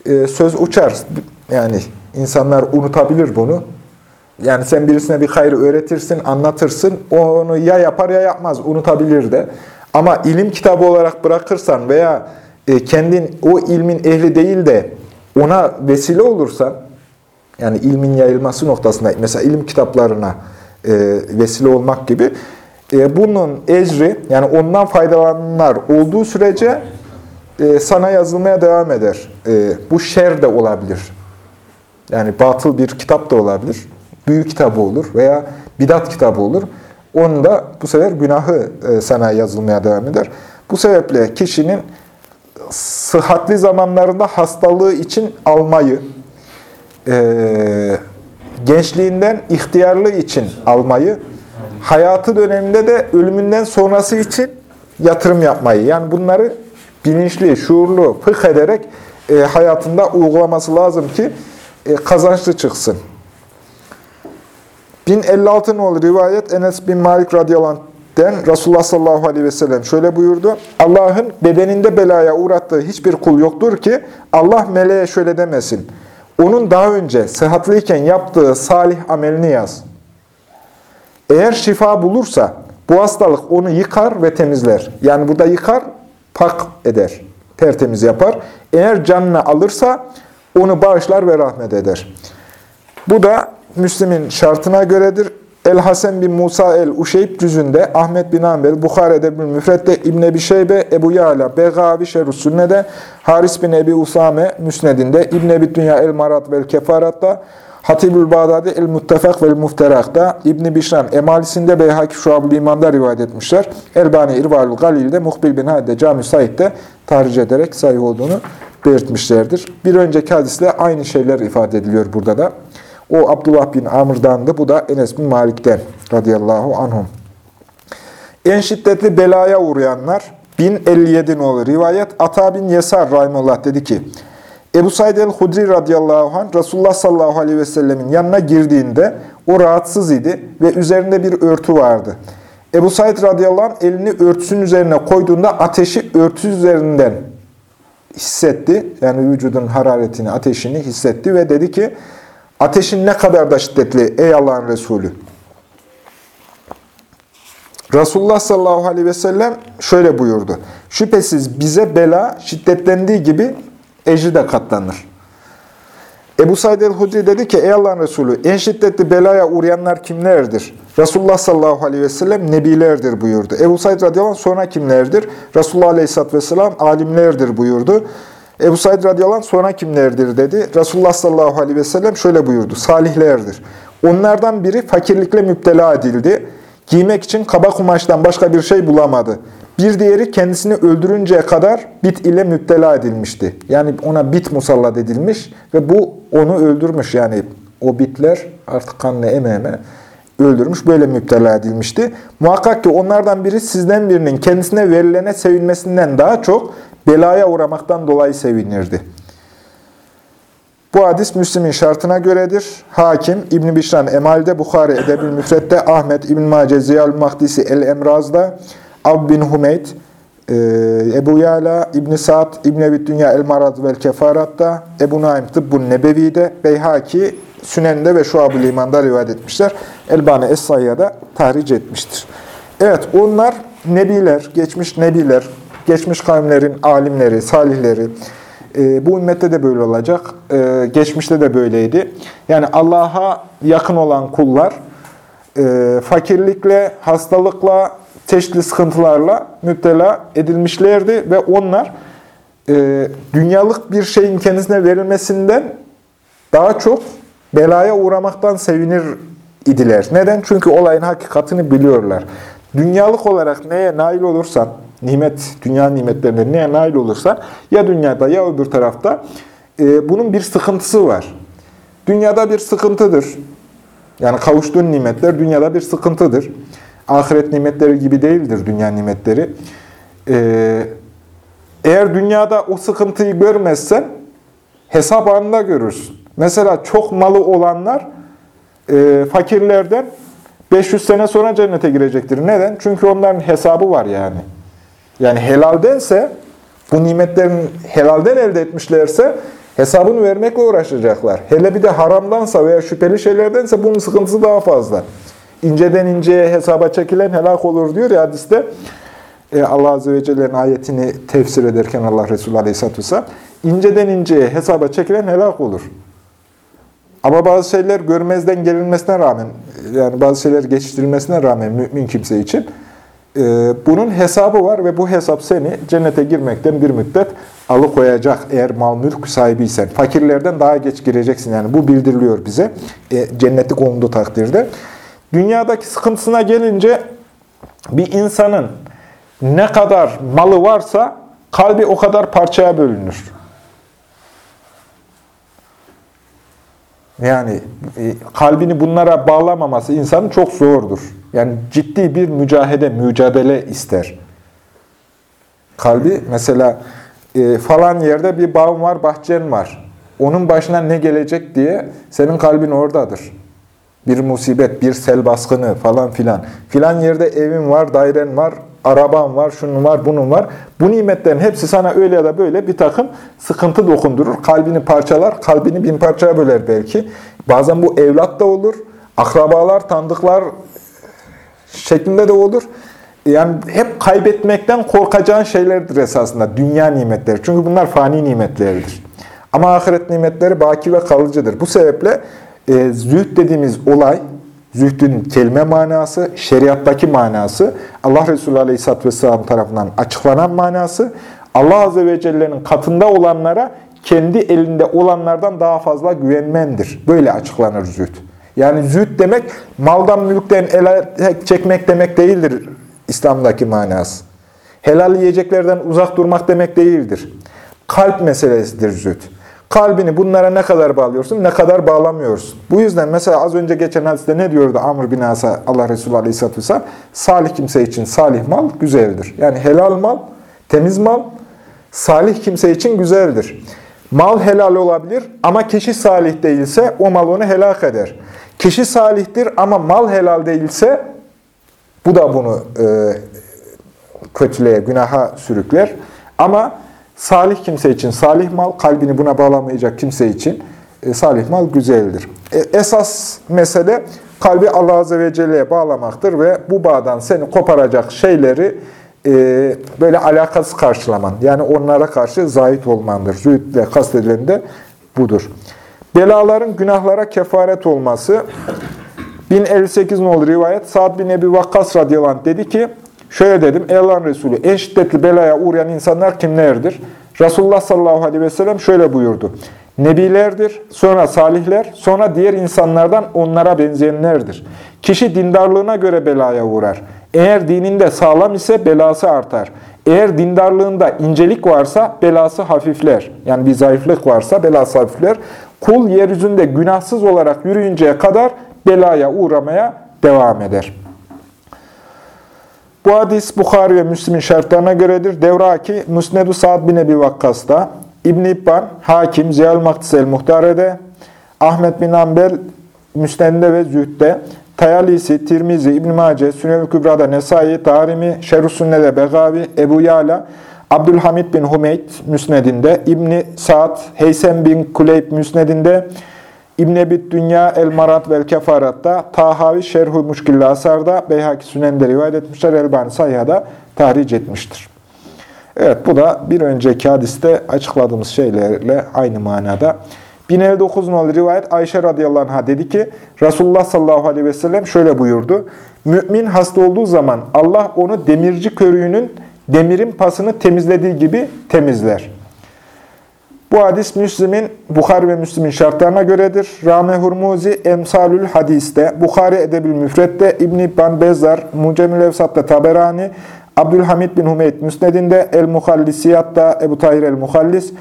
e, söz uçar. Yani insanlar unutabilir bunu. Yani sen birisine bir hayrı öğretirsin, anlatırsın, onu ya yapar ya yapmaz, unutabilir de. Ama ilim kitabı olarak bırakırsan veya e, kendin o ilmin ehli değil de ona vesile olursan, yani ilmin yayılması noktasında, mesela ilim kitaplarına e, vesile olmak gibi, e, bunun ecri, yani ondan faydalananlar olduğu sürece sana yazılmaya devam eder. Bu şer de olabilir. Yani batıl bir kitap da olabilir. Büyük kitabı olur veya bidat kitabı olur. Onun da bu sefer günahı e, sana yazılmaya devam eder. Bu sebeple kişinin sıhhatli zamanlarında hastalığı için almayı, e, gençliğinden ihtiyarlığı için almayı, hayatı döneminde de ölümünden sonrası için yatırım yapmayı. Yani bunları bilinçli, şuurlu, fıkh ederek e, hayatında uygulaması lazım ki kazançlı çıksın. 1056 nolu rivayet Enes bin Malik radıyallahu Resulullah sallallahu aleyhi ve sellem şöyle buyurdu. Allah'ın bedeninde belaya uğrattığı hiçbir kul yoktur ki Allah meleğe şöyle demesin. Onun daha önce sıhhatlıyken yaptığı salih amelini yaz. Eğer şifa bulursa bu hastalık onu yıkar ve temizler. Yani burada yıkar, pak eder, tertemiz yapar. Eğer canını alırsa onu bağışlar ve rahmet eder. Bu da Müslim'in şartına göredir. El-Hasen bin Musa el-Uşeyb cüzünde, Ahmet bin Ambel, Bukhare'de bin Müfret'te, İbn Ebi Şeybe, Ebu Yala, Begavi Şerus Sünne'de, Haris bin Ebi Usame Müsned'inde, İbn Ebi Dünya el-Marat vel Kefarat'ta, Hatibül Bağdadi el-Muttefak vel Mufterak'ta, İbn Bişran Emalisinde Beyhaki Şuab-ı İman'da rivayet etmişler. Elbani İrvalül Galil'de, Muhbil bin Hadde Cami Said'de tahric ederek sayı olduğunu belirtmişlerdir. Bir önceki hadisle aynı şeyler ifade ediliyor burada da. O Abdullah bin Amr'dandı, bu da Enes bin Malik'ten radıyallahu anhum. En şiddetli belaya uğrayanlar 1057 nolu rivayet Ata bin Yesar Rahimullah dedi ki Ebu Said el-Hudri radıyallahu anh Resulullah sallallahu aleyhi ve sellemin yanına girdiğinde o rahatsız idi ve üzerinde bir örtü vardı. Ebu Said radıyallahu anh elini örtüsünün üzerine koyduğunda ateşi örtü üzerinden hissetti. Yani vücudun hararetini, ateşini hissetti ve dedi ki ateşin ne kadar da şiddetli ey Allah'ın Resulü. Resulullah sallallahu aleyhi ve sellem şöyle buyurdu. Şüphesiz bize bela şiddetlendiği gibi ecri de katlanır. Ebu Said el-Hudri dedi ki, ey Allah'ın Resulü, en şiddetli belaya uğrayanlar kimlerdir? Resulullah sallallahu aleyhi ve sellem nebilerdir buyurdu. Ebu Said radıyallahu anh sonra kimlerdir? Resulullah aleyhisselatü vesselam alimlerdir buyurdu. Ebu Said radıyallahu anh sonra kimlerdir dedi. Resulullah sallallahu aleyhi ve sellem şöyle buyurdu. Salihlerdir. Onlardan biri fakirlikle müptela edildi. Giymek için kaba kumaştan başka bir şey bulamadı. Bir diğeri kendisini öldürünceye kadar bit ile müptela edilmişti. Yani ona bit musallat edilmiş ve bu onu öldürmüş. Yani o bitler artık kanla eme eme öldürmüş, böyle müptela edilmişti. Muhakkak ki onlardan biri sizden birinin kendisine verilene sevinmesinden daha çok belaya uğramaktan dolayı sevinirdi. Bu hadis Müslim'in şartına göredir. Hakim, İbn-i Bişran Emal'de, Bukhari Edebil Müfret'te, Ahmet İbn-i Mace Ziyal Mahdisi El-Emraz'da, Ab bin Humeyd, e, Ebu Yala, İbn-i Sa'd, İbn-i Ebi Dünya El-Marad vel Kefarat'ta, Ebu Naim Tıbbun Nebevi'de, Beyhaki, Sünen'de ve Şuab-ı Liman'da rivayet etmişler. Elbani Es-Sayya'da tahric etmiştir. Evet, onlar nebiler, geçmiş nebiler, geçmiş kavimlerin alimleri, salihleri, e, bu ümmette de böyle olacak, e, geçmişte de böyleydi. Yani Allah'a yakın olan kullar, e, fakirlikle, hastalıkla, çeşitli sıkıntılarla müptela edilmişlerdi ve onlar e, dünyalık bir şeyin kendisine verilmesinden daha çok belaya uğramaktan sevinir idiler. Neden? Çünkü olayın hakikatini biliyorlar. Dünyalık olarak neye nail olursan, nimet, dünya nimetlerine neye nail olursan, ya dünyada ya öbür tarafta e, bunun bir sıkıntısı var. Dünyada bir sıkıntıdır. Yani kavuştuğun nimetler dünyada bir sıkıntıdır. Ahiret nimetleri gibi değildir dünya nimetleri. Ee, eğer dünyada o sıkıntıyı görmezsen hesap anında görürsün. Mesela çok malı olanlar e, fakirlerden 500 sene sonra cennete girecektir. Neden? Çünkü onların hesabı var yani. Yani helaldense, bu nimetlerin helalden elde etmişlerse hesabını vermekle uğraşacaklar. Hele bir de haramdansa veya şüpheli şeylerdense bunun sıkıntısı daha fazla. İnceden inceye hesaba çekilen helak olur diyor ya hadiste. E, Allah Azze ve Celle'nin ayetini tefsir ederken Allah Resulü Aleyhisselatü Vesselam, inceden inceye hesaba çekilen helak olur. Ama bazı şeyler görmezden gelinmesine rağmen, yani bazı şeyler geçiştirilmesine rağmen mümin kimse için bunun hesabı var ve bu hesap seni cennete girmekten bir müddet alıkoyacak eğer mal mülk sahibiysen. Fakirlerden daha geç gireceksin yani bu bildiriliyor bize e, cennetlik olunduğu takdirde. Dünyadaki sıkıntısına gelince bir insanın ne kadar malı varsa kalbi o kadar parçaya bölünür. Yani e, kalbini bunlara bağlamaması insanın çok zordur. Yani ciddi bir mücahede, mücadele ister. Kalbi mesela e, falan yerde bir bağım var, bahçen var. Onun başına ne gelecek diye senin kalbin oradadır bir musibet, bir sel baskını falan filan. Filan yerde evin var, dairen var, araban var, şunun var, bunun var. Bu nimetlerin hepsi sana öyle ya da böyle bir takım sıkıntı dokundurur. Kalbini parçalar, kalbini bin parçaya böler belki. Bazen bu evlat da olur, akrabalar, tanıdıklar şeklinde de olur. Yani hep kaybetmekten korkacağın şeylerdir esasında dünya nimetleri. Çünkü bunlar fani nimetlerdir. Ama ahiret nimetleri baki ve kalıcıdır. Bu sebeple e, zühd dediğimiz olay, zühdün kelime manası, şeriattaki manası, Allah Resulü Aleyhisselatü Vesselam tarafından açıklanan manası, Allah Azze ve Celle'nin katında olanlara kendi elinde olanlardan daha fazla güvenmendir. Böyle açıklanır zühd. Yani zühd demek maldan mülkten ele çekmek demek değildir İslam'daki manası. Helal yiyeceklerden uzak durmak demek değildir. kalp meselesidir zühd. Kalbini bunlara ne kadar bağlıyorsun, ne kadar bağlamıyorsun. Bu yüzden mesela az önce geçen hadiste ne diyordu Amr bin Asa Allah Resulü Aleyhisselatü Vesselam? Salih kimse için salih mal güzeldir. Yani helal mal, temiz mal, salih kimse için güzeldir. Mal helal olabilir ama kişi salih değilse o mal onu helak eder. Kişi salihtir ama mal helal değilse bu da bunu e, kötülüğe, günaha sürükler. Ama salih kimse için salih mal, kalbini buna bağlamayacak kimse için e, salih mal güzeldir. E, esas mesele kalbi Allah Azze ve Celle'ye bağlamaktır ve bu bağdan seni koparacak şeyleri e, böyle alakasız karşılaman. Yani onlara karşı zahit olmandır. Zühdle kastedilen de budur. Belaların günahlara kefaret olması 1058 nolu rivayet Sa'd bin Ebi Vakkas radıyallahu anh dedi ki şöyle dedim ey Allah'ın Resulü en şiddetli belaya uğrayan insanlar kimlerdir? Resulullah sallallahu aleyhi ve sellem şöyle buyurdu. Nebilerdir, sonra salihler, sonra diğer insanlardan onlara benzeyenlerdir. Kişi dindarlığına göre belaya uğrar. Eğer dininde sağlam ise belası artar. Eğer dindarlığında incelik varsa belası hafifler. Yani bir zayıflık varsa belası hafifler. Kul yeryüzünde günahsız olarak yürüyünceye kadar belaya uğramaya devam eder. Bu hadis Bukhari ve Müslim'in şartlarına göredir. Devraki Musnedu Sa'd bin Ebi Vakkas'ta, İbn-i İbban, Hakim, Ziyal Maktis el-Muhtare'de, Ahmet bin Ambel, Müsned'de ve Zühd'de, Tayalisi, Tirmizi, İbn-i Mace, Sünel-i Kübra'da Nesai, Darimi, Şerh-ü Sünne'de Begavi, Ebu Yala, Abdülhamid bin Hümeyt Müsned'inde, İbn-i Sa'd, Heysem bin Kuleyb Müsned'inde, İbn-i Dünya El-Marat vel Kefarat'ta, Tahavi Şerh-ü Muşkilli Asar'da, Beyhaki Sünen'de rivayet etmişler, Elbani Sayya'da tahric etmiştir. Evet, bu da bir önceki hadiste açıkladığımız şeylerle aynı manada. 1059 nolu rivayet Ayşe radıyallahu anh'a dedi ki, Resulullah sallallahu aleyhi ve sellem şöyle buyurdu. Mümin hasta olduğu zaman Allah onu demirci körüğünün demirin pasını temizlediği gibi temizler. Bu hadis Müslim'in, Bukhari ve Müslim'in şartlarına göredir. Rame Hurmuzi, Emsalül Hadis'te, Bukhari Edebül Müfret'te, İbn-i İbban Bezzar, Mucemül Evsat'ta Taberani, Abdülhamid bin Hümeyt Müsned'inde, El-Muhallisiyat'ta Ebu Tahir El-Muhallis,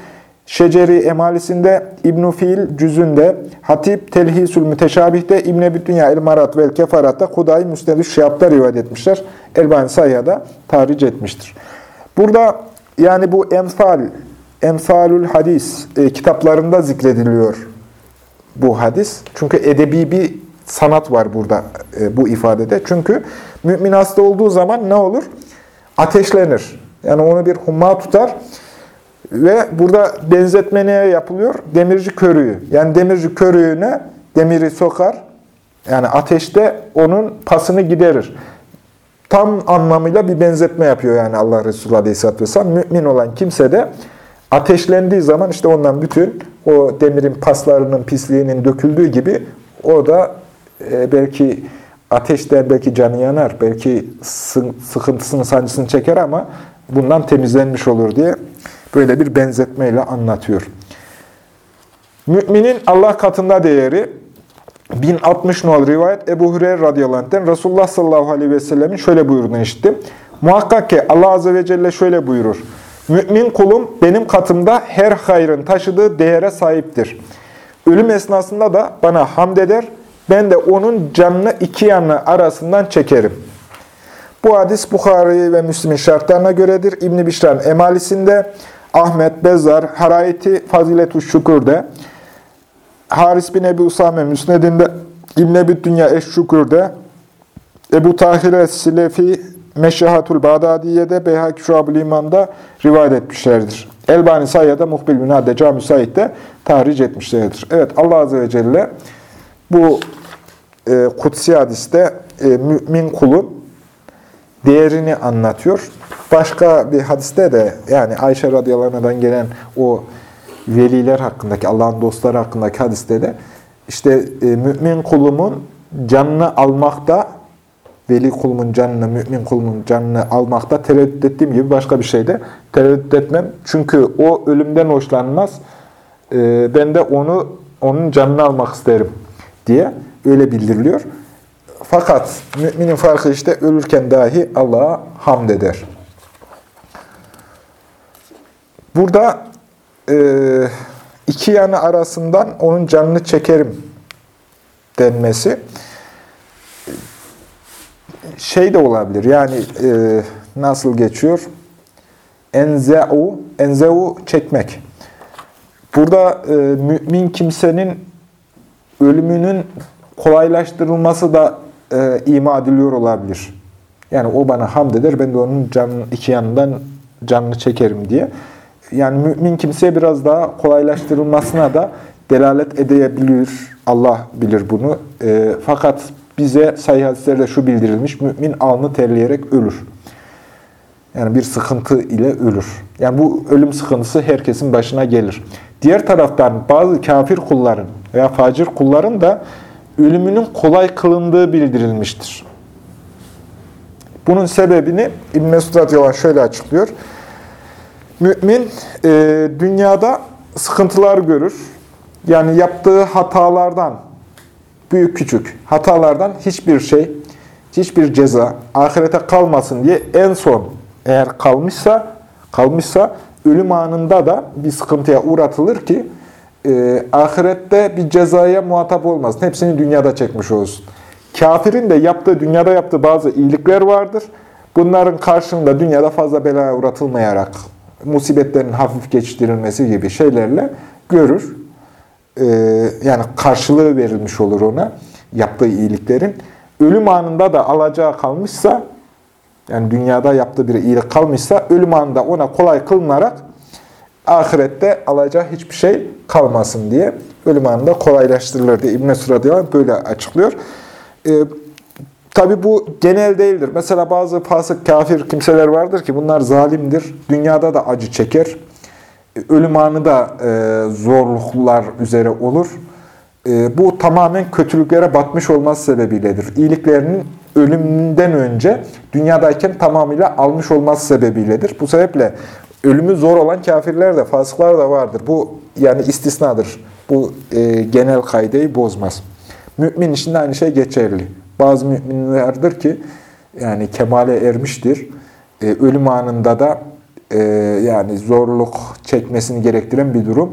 Şeceri Emalisinde, İbn-i Fiil Cüzünde, Hatip Telhisül Müteşabih'te, İbn-i Ebi Dünya El-Marat ve El-Kefarat'ta Kuday Müsned-i Şihab'da rivayet etmişler. Elbani Sayya'da tahric etmiştir. Burada yani bu emsal, emsalül hadis e, kitaplarında zikrediliyor bu hadis. Çünkü edebi bir sanat var burada e, bu ifadede. Çünkü mümin hasta olduğu zaman ne olur? Ateşlenir. Yani onu bir humma tutar ve burada benzetme neye yapılıyor? Demirci körüğü. Yani demirci körüğüne demiri sokar. Yani ateşte onun pasını giderir. Tam anlamıyla bir benzetme yapıyor yani Allah Resulü Aleyhisselatü Vesselam. Mümin olan kimse de ateşlendiği zaman işte ondan bütün o demirin paslarının, pisliğinin döküldüğü gibi o da e, belki ateşten belki canı yanar, belki sıkıntısını, sancısını çeker ama bundan temizlenmiş olur diye böyle bir benzetmeyle anlatıyor. Müminin Allah katında değeri 1060 nol rivayet Ebu Hureyre radıyallahu anh'ten Resulullah sallallahu aleyhi ve sellemin şöyle buyurduğunu işittim. Muhakkak ki Allah azze ve celle şöyle buyurur. Mümin kulum benim katımda her hayrın taşıdığı değere sahiptir. Ölüm esnasında da bana hamd eder, ben de onun canını iki yanı arasından çekerim. Bu hadis Bukhari ve Müslim'in şartlarına göredir. İbn-i Bişran emalisinde, Ahmet, Bezzar, Harayeti, Faziletü Şükür'de, Haris bin Ebi Usame Müsned'inde, İbn-i Dünya Eşşükür'de, Ebu Tahir Silefi Meşahatul Bağdadiye'de, Beyhak Şuab-ı İman'da rivayet etmişlerdir. Elbani Sayya'da, Muhbil Binade, Cami Said'de tahric etmişlerdir. Evet, Allah Azze ve Celle bu e, kutsi hadiste e, mümin kulun değerini anlatıyor. Başka bir hadiste de yani Ayşe radıyallahu gelen o veliler hakkındaki, Allah'ın dostları hakkındaki hadiste de işte e, mümin kulumun canını almakta, veli kulumun canını, mümin kulumun canını almakta tereddüt ettiğim gibi başka bir şeyde tereddüt etmem. Çünkü o ölümden hoşlanmaz. E, ben de onu onun canını almak isterim diye öyle bildiriliyor. Fakat müminin farkı işte ölürken dahi Allah'a hamd eder. Burada e, iki yanı arasından onun canını çekerim denmesi şey de olabilir. Yani e, nasıl geçiyor? Enze'u, enze'u çekmek. Burada e, mümin kimsenin ölümünün kolaylaştırılması da e, ima ediliyor olabilir. Yani o bana hamd eder, ben de onun canını, iki yanından canını çekerim diye. Yani mümin kimseye biraz daha kolaylaştırılmasına da delalet edebilir. Allah bilir bunu. E, fakat bize sahih hadislerde şu bildirilmiş, mümin alnı terleyerek ölür. Yani bir sıkıntı ile ölür. Yani bu ölüm sıkıntısı herkesin başına gelir. Diğer taraftan bazı kafir kulların veya facir kulların da ölümünün kolay kılındığı bildirilmiştir. Bunun sebebini İbn Mesud radıyallahu şöyle açıklıyor. Mümin e, dünyada sıkıntılar görür. Yani yaptığı hatalardan, büyük küçük hatalardan hiçbir şey, hiçbir ceza ahirete kalmasın diye en son eğer kalmışsa, kalmışsa ölüm anında da bir sıkıntıya uğratılır ki e, ahirette bir cezaya muhatap olmasın. Hepsini dünyada çekmiş olsun. Kafirin de yaptığı, dünyada yaptığı bazı iyilikler vardır. Bunların karşılığında dünyada fazla belaya uğratılmayarak, musibetlerin hafif geçiştirilmesi gibi şeylerle görür. Ee, yani karşılığı verilmiş olur ona, yaptığı iyiliklerin. Ölüm anında da alacağı kalmışsa, yani dünyada yaptığı bir iyilik kalmışsa, ölüm anında ona kolay kılınarak ahirette alacağı hiçbir şey kalmasın diye ölüm anında kolaylaştırılır diye İbn-i Suradiyallahu böyle açıklıyor. Ee, Tabi bu genel değildir. Mesela bazı fasık, kafir kimseler vardır ki bunlar zalimdir. Dünyada da acı çeker. Ölüm anı da e, zorluklar üzere olur. E, bu tamamen kötülüklere batmış olması sebebiyledir. İyiliklerinin ölümünden önce dünyadayken tamamıyla almış olması sebebiyledir. Bu sebeple ölümü zor olan kafirler de, fasıklar da vardır. Bu yani istisnadır. Bu e, genel kaydeyi bozmaz. Mümin için de aynı şey geçerli. Bazı müminlerdir ki yani kemale ermiştir. E, ölüm anında da e, yani zorluk çekmesini gerektiren bir durum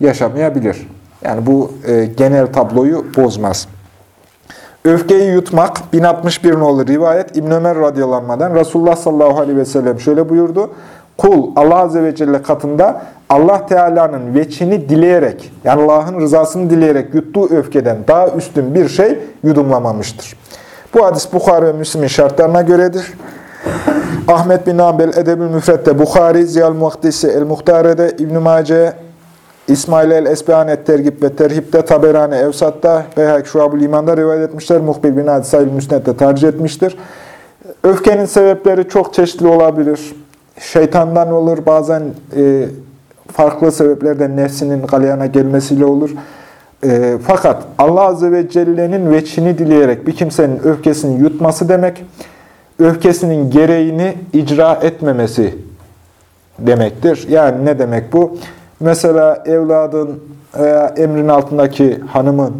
yaşamayabilir. Yani bu e, genel tabloyu bozmaz. Öfkeyi yutmak 1061 nolu rivayet İbn Ömer radıyallahu Resulullah sallallahu aleyhi ve sellem şöyle buyurdu. Kul Allah azze ve celle katında Allah Teala'nın veçini dileyerek, yani Allah'ın rızasını dileyerek yuttuğu öfkeden daha üstün bir şey yudumlamamıştır. Bu hadis Bukhari ve Müslim'in şartlarına göredir. Ahmet bin Ambel Edebül Müfret'te, Bukhari, Ziyal Muhtisi El-Muhtare'de, İbn-i Mace, İsmail el-Esbehanet Tergib ve Terhib'de, Taberani Evsat'ta, Beyhak Şuab-ül İman'da rivayet etmişler. Muhbil bin Adi Sayıl Müsnet'te tercih etmiştir. Öfkenin sebepleri çok çeşitli olabilir. Şeytandan olur, bazen e, farklı sebeplerden nefsinin galyana gelmesiyle olur. E, fakat Allah Azze ve Celle'nin veçini dileyerek bir kimsenin öfkesini yutması demek, öfkesinin gereğini icra etmemesi demektir. Yani ne demek bu? Mesela evladın veya emrin altındaki hanımın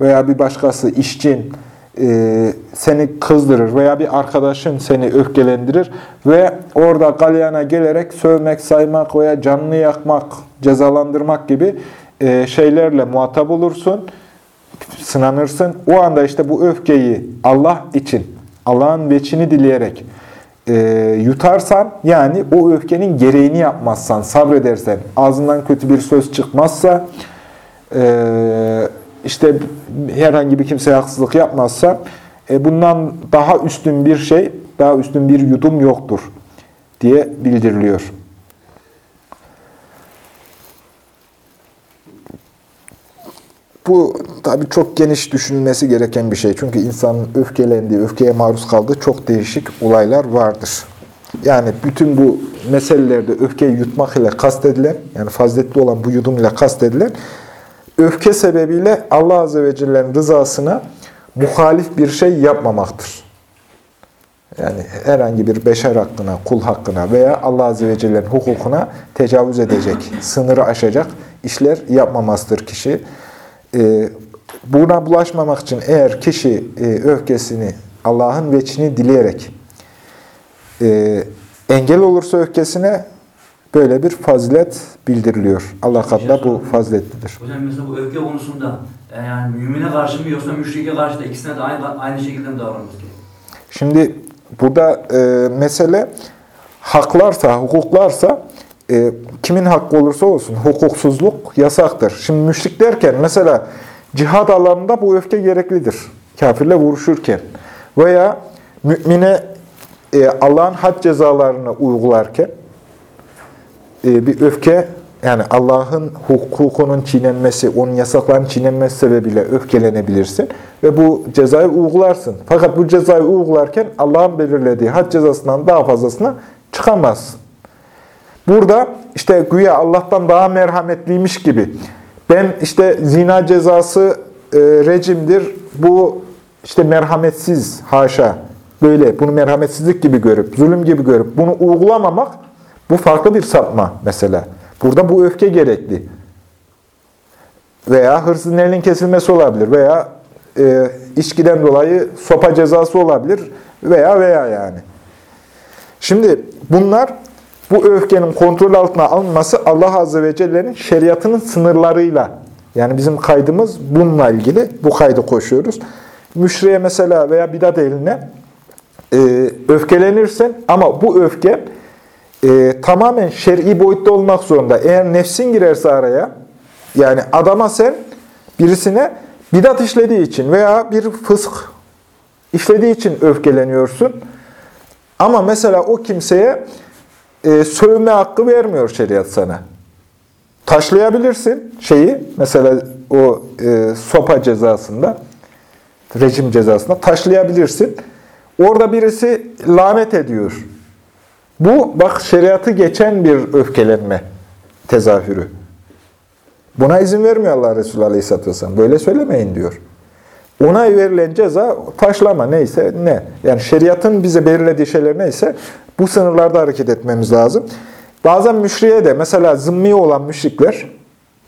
veya bir başkası işçin, e, seni kızdırır veya bir arkadaşın seni öfkelendirir ve orada galyana gelerek sövmek, saymak veya canını yakmak, cezalandırmak gibi e, şeylerle muhatap olursun, sınanırsın. O anda işte bu öfkeyi Allah için, Allah'ın veçini dileyerek e, yutarsan, yani o öfkenin gereğini yapmazsan, sabredersen, ağzından kötü bir söz çıkmazsa, e, işte herhangi bir kimseye haksızlık yapmazsa e, bundan daha üstün bir şey, daha üstün bir yudum yoktur diye bildiriliyor. Bu tabi çok geniş düşünülmesi gereken bir şey. Çünkü insanın öfkelendiği, öfkeye maruz kaldığı çok değişik olaylar vardır. Yani bütün bu meselelerde öfkeyi yutmak ile kastedilen, yani faziletli olan bu yudum ile kastedilen öfke sebebiyle Allah Azze ve Celle'nin rızasına muhalif bir şey yapmamaktır. Yani herhangi bir beşer hakkına, kul hakkına veya Allah Azze ve Celle'nin hukukuna tecavüz edecek, sınırı aşacak işler yapmamasıdır kişi. Ee, buna bulaşmamak için eğer kişi e, öfkesini, Allah'ın veçini dileyerek e, engel olursa öfkesine böyle bir fazilet bildiriliyor. Allah katında bu faziletlidir. Hocam mesela bu öfke konusunda e, yani mümine karşı mı yoksa müşrike karşı da ikisine de aynı, aynı şekilde mi gerekiyor? Şimdi burada e, mesele haklarsa, hukuklarsa e, kimin hakkı olursa olsun hukuksuzluk yasaktır. Şimdi müşrik derken mesela cihad alanında bu öfke gereklidir. Kafirle vuruşurken veya mümine e, Allah'ın had cezalarını uygularken e, bir öfke yani Allah'ın hukukunun çiğnenmesi, onun yasaklarının çiğnenmesi sebebiyle öfkelenebilirsin ve bu cezayı uygularsın. Fakat bu cezayı uygularken Allah'ın belirlediği had cezasından daha fazlasına çıkamazsın. Burada işte güya Allah'tan daha merhametliymiş gibi ben işte zina cezası e, rejimdir, bu işte merhametsiz haşa böyle bunu merhametsizlik gibi görüp, zulüm gibi görüp bunu uygulamamak bu farklı bir sapma mesela. Burada bu öfke gerekli. Veya hırsızın elinin kesilmesi olabilir veya e, içkiden dolayı sopa cezası olabilir veya veya yani. Şimdi bunlar bu öfkenin kontrol altına alınması Allah Azze ve Celle'nin şeriatının sınırlarıyla. Yani bizim kaydımız bununla ilgili. Bu kaydı koşuyoruz. Müşriye mesela veya bidat eline e, öfkelenirsen ama bu öfke e, tamamen şer'i boyutta olmak zorunda. Eğer nefsin girerse araya, yani adama sen birisine bidat işlediği için veya bir fısk işlediği için öfkeleniyorsun. Ama mesela o kimseye e, sövme hakkı vermiyor şeriat sana. Taşlayabilirsin şeyi, mesela o e, sopa cezasında, rejim cezasında taşlayabilirsin. Orada birisi lanet ediyor. Bu bak şeriatı geçen bir öfkelenme tezahürü. Buna izin vermiyor Allah Resulü Aleyhisselatü Vesselam. Böyle söylemeyin diyor. Ona verilen ceza taşlama neyse ne. Yani şeriatın bize belirlediği şeyler neyse bu sınırlarda hareket etmemiz lazım. Bazen müşriye de mesela zımmi olan müşrikler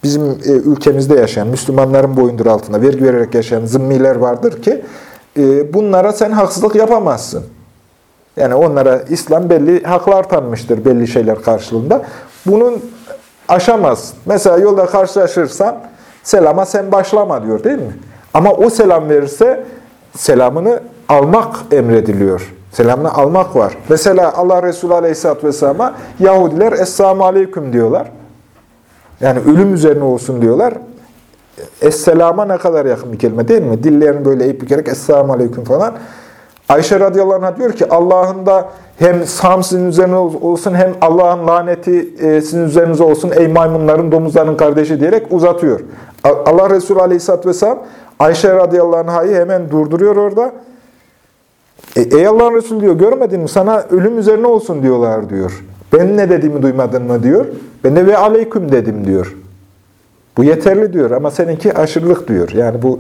bizim e, ülkemizde yaşayan Müslümanların boyundur altında vergi vererek yaşayan zımmiler vardır ki e, bunlara sen haksızlık yapamazsın. Yani onlara İslam belli haklar tanımıştır belli şeyler karşılığında. Bunun aşamaz. Mesela yolda karşılaşırsan selama sen başlama diyor değil mi? Ama o selam verirse selamını almak emrediliyor. Selamını almak var. Mesela Allah Resulü Aleyhisselatü Vesselam'a Yahudiler Esselamu Aleyküm diyorlar. Yani ölüm üzerine olsun diyorlar. Esselama ne kadar yakın bir kelime değil mi? Dillerini böyle eğip bükerek Esselamu Aleyküm falan. Ayşe radıyallahu anh diyor ki Allah'ın da hem sam sizin üzerine olsun hem Allah'ın laneti e, sizin üzerinize olsun ey maymunların domuzların kardeşi diyerek uzatıyor. Allah Resulü aleyhisselatü vesselam Ayşe radıyallahu anh'ı hemen durduruyor orada. E, ey Allah'ın Resulü diyor görmedin mi sana ölüm üzerine olsun diyorlar diyor. Ben ne dediğimi duymadın mı diyor. Ben de ve aleyküm dedim diyor. Bu yeterli diyor ama seninki aşırılık diyor. Yani bu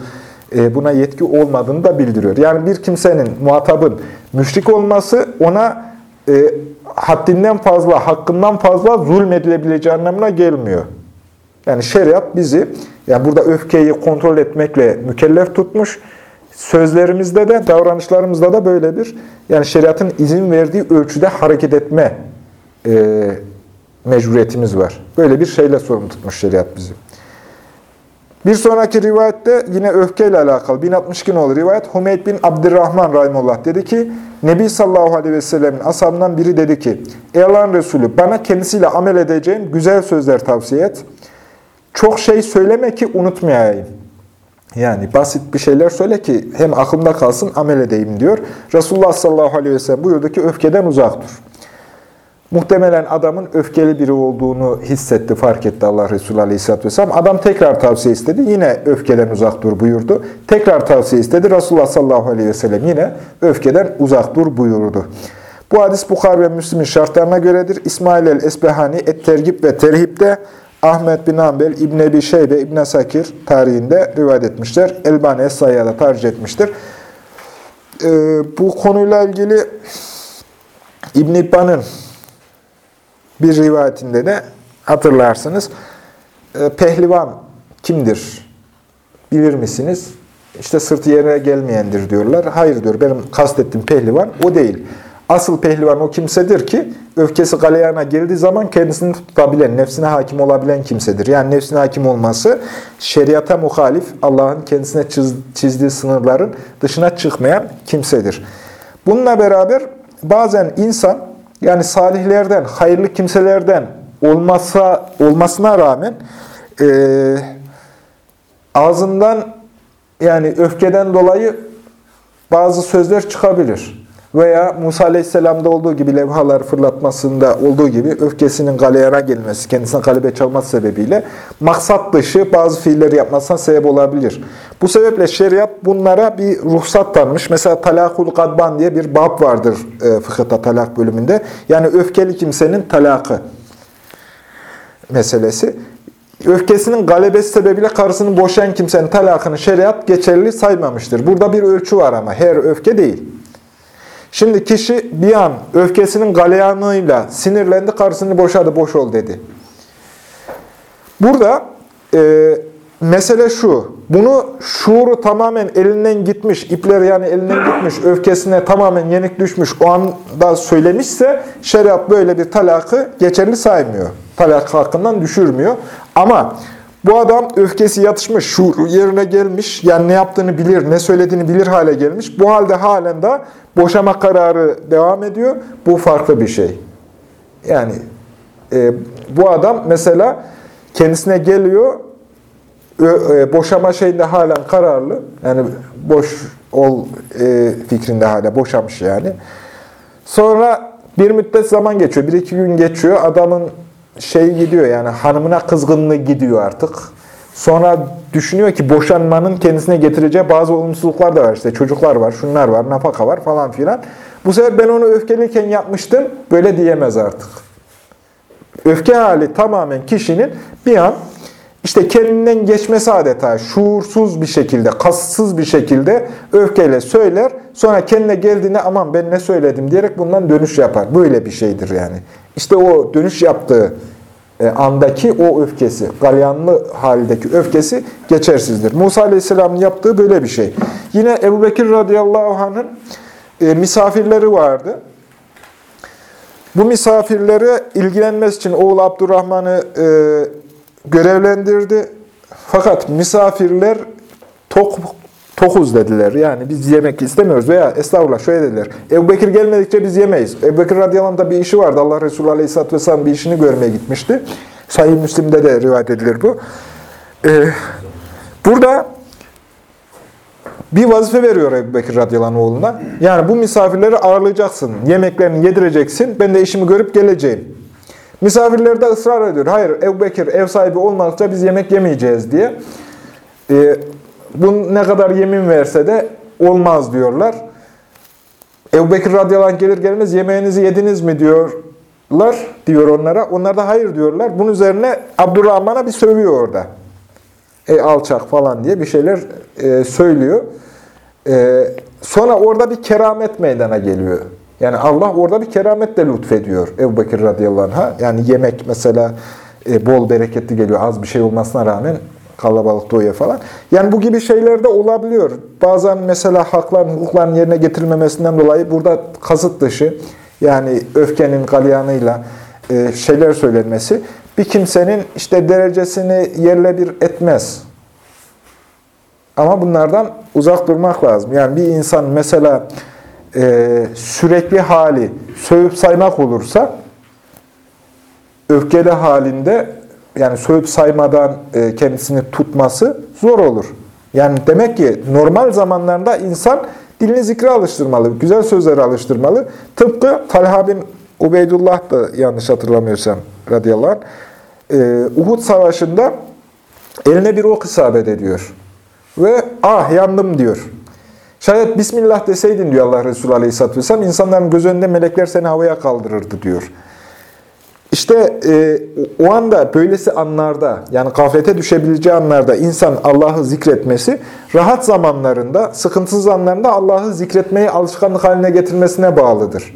buna yetki olmadığını da bildiriyor. Yani bir kimsenin, muhatabın müşrik olması ona e, haddinden fazla, hakkından fazla zulmedilebileceği anlamına gelmiyor. Yani şeriat bizi, yani burada öfkeyi kontrol etmekle mükellef tutmuş. Sözlerimizde de, davranışlarımızda da böyle bir, yani şeriatın izin verdiği ölçüde hareket etme e, mecburiyetimiz var. Böyle bir şeyle sorumlu tutmuş şeriat bizi. Bir sonraki rivayette yine öfkeyle alakalı 1062 olur rivayet. Hümeyd bin Abdurrahman Rahimullah dedi ki Nebi sallallahu aleyhi ve sellemin ashabından biri dedi ki Ey Allah'ın Resulü bana kendisiyle amel edeceğin güzel sözler tavsiye et. Çok şey söyleme ki unutmayayım. Yani basit bir şeyler söyle ki hem aklımda kalsın amel edeyim diyor. Resulullah sallallahu aleyhi ve sellem buyurdu ki öfkeden uzak dur. Muhtemelen adamın öfkeli biri olduğunu hissetti, fark etti Allah Resulü Aleyhisselatü Vesselam. Adam tekrar tavsiye istedi. Yine öfkeden uzak dur buyurdu. Tekrar tavsiye istedi. Resulullah sallallahu aleyhi ve yine öfkeden uzak dur buyurdu. Bu hadis Bukhar ve Müslim'in şartlarına göredir. İsmail el-Esbehani Et-Tergib ve Terhib'de Ahmet bin Ambel, İbn Ebi Şeybe, İbn Sakir tarihinde rivayet etmişler. Elbani Es-Sayya'da da tercih etmiştir. Ee, bu konuyla ilgili İbn İbban'ın bir rivayetinde de hatırlarsınız. E, pehlivan kimdir? Bilir misiniz? İşte sırtı yere gelmeyendir diyorlar. Hayır diyor. Benim kastettiğim pehlivan o değil. Asıl pehlivan o kimsedir ki öfkesi galeyana geldiği zaman kendisini tutabilen, nefsine hakim olabilen kimsedir. Yani nefsine hakim olması şeriata muhalif, Allah'ın kendisine çizdiği sınırların dışına çıkmayan kimsedir. Bununla beraber bazen insan yani salihlerden, hayırlı kimselerden olmasa, olmasına rağmen e, ağzından yani öfkeden dolayı bazı sözler çıkabilir. Veya Musa Aleyhisselam'da olduğu gibi levhalar fırlatmasında olduğu gibi öfkesinin galeyana gelmesi, kendisine galebe çalması sebebiyle maksat dışı bazı fiilleri yapmasına sebep olabilir. Bu sebeple şeriat bunlara bir ruhsat tanmış. Mesela talakul kadban diye bir bab vardır e, fıkıhta talak bölümünde. Yani öfkeli kimsenin talakı meselesi. Öfkesinin galebesi sebebiyle karısını boşayan kimsenin talakını şeriat geçerli saymamıştır. Burada bir ölçü var ama her öfke değil. Şimdi kişi bir an öfkesinin galeyanıyla sinirlendi, karısını boşadı, boş ol dedi. Burada e, mesele şu, bunu şuuru tamamen elinden gitmiş, ipleri yani elinden gitmiş, öfkesine tamamen yenik düşmüş, o anda söylemişse şeriat böyle bir talakı geçerli saymıyor. Talak hakkından düşürmüyor. Ama bu adam öfkesi yatışmış, şuuru yerine gelmiş, yani ne yaptığını bilir, ne söylediğini bilir hale gelmiş. Bu halde halen de boşama kararı devam ediyor. Bu farklı bir şey. Yani e, bu adam mesela kendisine geliyor, e, boşama şeyinde halen kararlı. Yani boş ol e, fikrinde hala boşamış yani. Sonra bir müddet zaman geçiyor. Bir iki gün geçiyor. Adamın şey gidiyor yani hanımına kızgınlığı gidiyor artık. Sonra düşünüyor ki boşanmanın kendisine getireceği bazı olumsuzluklar da var. İşte çocuklar var, şunlar var, nafaka var falan filan. Bu sefer ben onu öfkeliyken yapmıştım. Böyle diyemez artık. Öfke hali tamamen kişinin bir an işte kendinden geçmesi adeta şuursuz bir şekilde, kassız bir şekilde öfkeyle söyler. Sonra kendine geldiğinde aman ben ne söyledim diyerek bundan dönüş yapar. Böyle bir şeydir yani. İşte o dönüş yaptığı e, andaki o öfkesi, galyanlı haldeki öfkesi geçersizdir. Musa Aleyhisselam'ın yaptığı böyle bir şey. Yine Ebu Bekir radıyallahu anh'ın e, misafirleri vardı. Bu misafirlere ilgilenmesi için oğul Abdurrahman'ı e, görevlendirdi. Fakat misafirler tok, tokuz dediler. Yani biz yemek istemiyoruz veya estağfurullah şöyle dediler. Ebu Bekir gelmedikçe biz yemeyiz. Ebu Bekir radıyallahu bir işi vardı. Allah Resulü aleyhisselatü vesselam bir işini görmeye gitmişti. Sahih Müslim'de de rivayet edilir bu. Ee, burada bir vazife veriyor Ebu Bekir radıyallahu oğluna. Yani bu misafirleri ağırlayacaksın, yemeklerini yedireceksin, ben de işimi görüp geleceğim. Misafirler de ısrar ediyor. Hayır Ebu Bekir ev sahibi olmadıkça biz yemek yemeyeceğiz diye. Ee, bu ne kadar yemin verse de olmaz diyorlar. Ebu Bekir radıyallahu gelir gelmez yemeğinizi yediniz mi diyorlar, diyor onlara. Onlar da hayır diyorlar. Bunun üzerine Abdurrahman'a bir sövüyor orada. Ey alçak falan diye bir şeyler e, söylüyor. E, sonra orada bir keramet meydana geliyor. Yani Allah orada bir keramet de lütfediyor Ebu Bekir radıyallahu anh'a. Yani yemek mesela e, bol bereketli geliyor. Az bir şey olmasına rağmen kalabalık doyuyor falan. Yani bu gibi şeyler de olabiliyor. Bazen mesela hakların, hukukların yerine getirilmemesinden dolayı burada kasıt dışı yani öfkenin galyanıyla e, şeyler söylenmesi bir kimsenin işte derecesini yerle bir etmez. Ama bunlardan uzak durmak lazım. Yani bir insan mesela e, sürekli hali sövüp saymak olursa öfkeli halinde yani sövüp saymadan e, kendisini tutması zor olur. Yani demek ki normal zamanlarında insan dilini zikre alıştırmalı, güzel sözleri alıştırmalı. Tıpkı Talha bin Ubeydullah da yanlış hatırlamıyorsam radıyallahu anh, e, Uhud Savaşı'nda eline bir ok isabet ediyor. Ve ah yandım diyor. Şayet Bismillah deseydin diyor Allah Resulü Aleyhisselatü Vesselam, insanların göz önünde melekler seni havaya kaldırırdı diyor. İşte e, o anda böylesi anlarda yani gaflete düşebileceği anlarda insan Allah'ı zikretmesi rahat zamanlarında, sıkıntısız anlarında Allah'ı zikretmeyi alışkanlık haline getirmesine bağlıdır.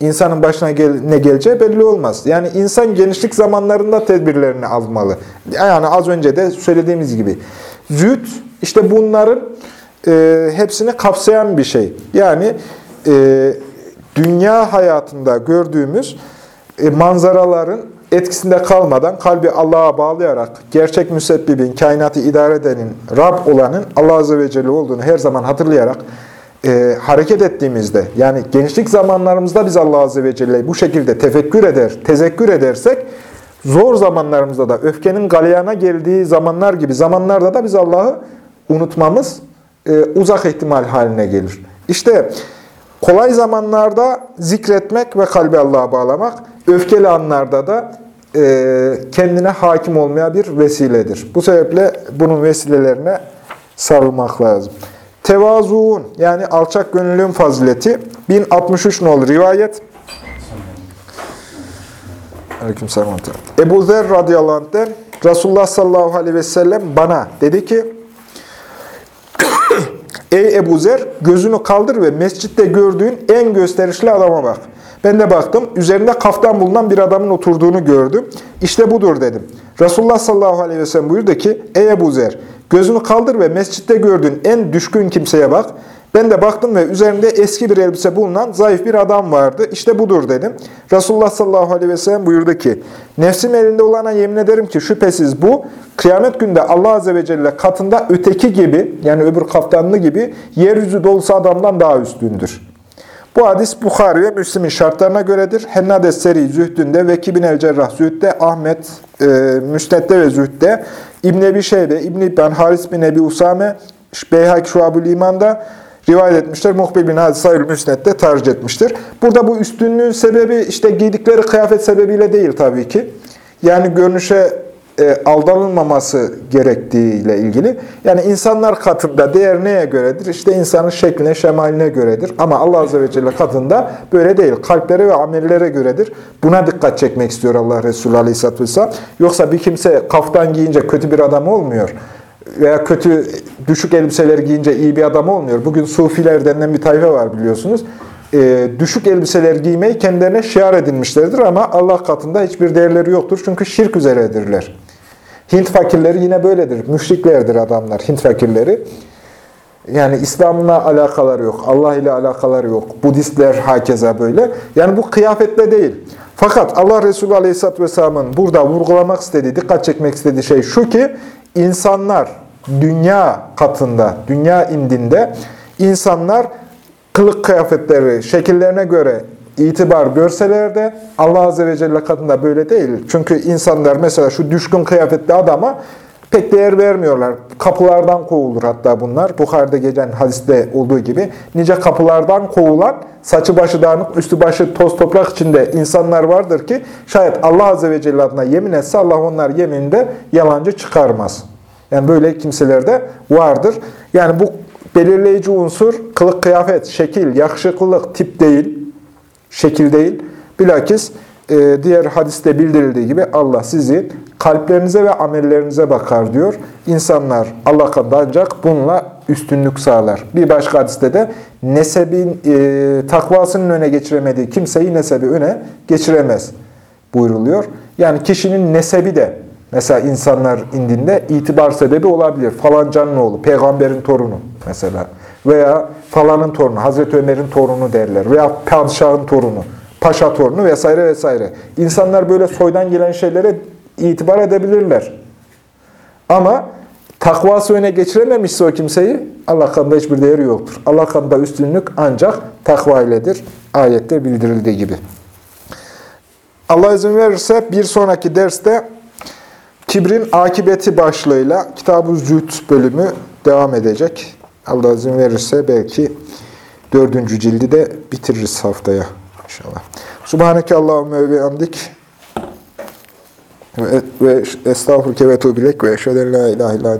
İnsanın başına gel ne geleceği belli olmaz. Yani insan genişlik zamanlarında tedbirlerini almalı. Yani az önce de söylediğimiz gibi. Züht işte bunların e, hepsini kapsayan bir şey. Yani e, dünya hayatında gördüğümüz manzaraların etkisinde kalmadan kalbi Allah'a bağlayarak gerçek müsebbibin, kainatı idare edenin, Rab olanın Allah Azze ve Celle olduğunu her zaman hatırlayarak e, hareket ettiğimizde, yani gençlik zamanlarımızda biz Allah Azze ve Celle'yi bu şekilde tefekkür eder, tezekkür edersek, zor zamanlarımızda da öfkenin galeyana geldiği zamanlar gibi zamanlarda da biz Allah'ı unutmamız e, uzak ihtimal haline gelir. İşte kolay zamanlarda zikretmek ve kalbi Allah'a bağlamak, öfkeli anlarda da e, kendine hakim olmaya bir vesiledir. Bu sebeple bunun vesilelerine sarılmak lazım. Tevazuun yani alçak gönüllülüğün fazileti 1063 nolu rivayet. Aleykümselam. Ebu Zer radıyallahu anh'den Resulullah sallallahu aleyhi ve sellem bana dedi ki Ey Ebu Zer gözünü kaldır ve mescitte gördüğün en gösterişli adama bak. Ben de baktım üzerinde kaftan bulunan bir adamın oturduğunu gördüm. İşte budur dedim. Resulullah sallallahu aleyhi ve sellem buyurdu ki Ey Ebu Zer gözünü kaldır ve mescitte gördüğün en düşkün kimseye bak. Ben de baktım ve üzerinde eski bir elbise bulunan zayıf bir adam vardı. İşte budur dedim. Resulullah sallallahu aleyhi ve sellem buyurdu ki, Nefsim elinde olana yemin ederim ki şüphesiz bu, kıyamet günde Allah azze ve celle katında öteki gibi, yani öbür kaftanlı gibi, yeryüzü dolusu adamdan daha üstündür. Bu hadis Bukhari ve Müslim'in şartlarına göredir. Hennades Seri Zühdü'nde, Vekibin el Cerrah Zühd'de, Ahmet e, Müsned'de ve Zühd'de, İbn Ebi Şeybe, İbn İbn Haris bin Ebi Usame, Beyhak Şuabül İman'da, rivayet etmişler. Muhbir bin Hadis Sayül Müsned'de tercih etmiştir. Burada bu üstünlüğün sebebi işte giydikleri kıyafet sebebiyle değil tabii ki. Yani görünüşe e, aldanılmaması gerektiğiyle ilgili. Yani insanlar katında değer neye göredir? İşte insanın şekline, şemaline göredir. Ama Allah Azze ve Celle katında böyle değil. Kalplere ve amellere göredir. Buna dikkat çekmek istiyor Allah Resulü Aleyhisselatü Vesselam. Yoksa bir kimse kaftan giyince kötü bir adam olmuyor veya kötü düşük elbiseler giyince iyi bir adam olmuyor. Bugün sufiler denilen bir tayfa var biliyorsunuz. E, düşük elbiseler giymeyi kendilerine şiar edinmişlerdir ama Allah katında hiçbir değerleri yoktur. Çünkü şirk üzeredirler. Hint fakirleri yine böyledir. Müşriklerdir adamlar, Hint fakirleri. Yani İslam'la alakaları yok, Allah ile alakaları yok. Budistler hakeza böyle. Yani bu kıyafetle değil. Fakat Allah Resulü Aleyhisselatü Vesselam'ın burada vurgulamak istediği, dikkat çekmek istediği şey şu ki, insanlar dünya katında, dünya indinde insanlar kılık kıyafetleri, şekillerine göre itibar görseler de Allah Azze ve Celle katında böyle değil. Çünkü insanlar mesela şu düşkün kıyafetli adama pek değer vermiyorlar. Kapılardan kovulur hatta bunlar. Bukhari'de geçen hadiste olduğu gibi. Nice kapılardan kovulan, saçı başı dağınık, üstü başı toz toprak içinde insanlar vardır ki şayet Allah Azze ve Celle adına yemin etse Allah onlar yemininde yalancı çıkarmaz. Yani böyle kimseler de vardır. Yani bu belirleyici unsur kılık kıyafet, şekil, yakışıklılık, tip değil, şekil değil. Bilakis e, diğer hadiste bildirildiği gibi Allah sizi kalplerinize ve amellerinize bakar diyor. İnsanlar Allah katında ancak bununla üstünlük sağlar. Bir başka hadiste de nesebin e, takvasının öne geçiremediği kimseyi nesebi öne geçiremez buyuruluyor. Yani kişinin nesebi de mesela insanlar indinde itibar sebebi olabilir. Falancanın oğlu, peygamberin torunu mesela. Veya falanın torunu, Hazreti Ömer'in torunu derler. Veya padişahın torunu, paşa torunu vesaire vesaire. İnsanlar böyle soydan gelen şeylere itibar edebilirler. Ama takvası öne geçirememişse o kimseyi Allah katında hiçbir değeri yoktur. Allah katında üstünlük ancak takva iledir. Ayette bildirildiği gibi. Allah izin verirse bir sonraki derste Kibrin akibeti başlığıyla Kitab-ı Zühd bölümü devam edecek. Allah izin verirse belki dördüncü cildi de bitiririz haftaya inşallah. Subhaneke Allahümme ve amdik ve, ve estağfurke ve tuğbilek ve eşheden la ilahe illa.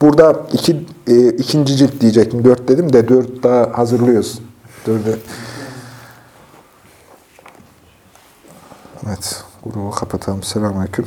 Burada iki, e, ikinci cilt diyecektim. Dört dedim de dört daha hazırlıyoruz. Dördü. Evet. Grubu kapatalım. Selamun Aleyküm.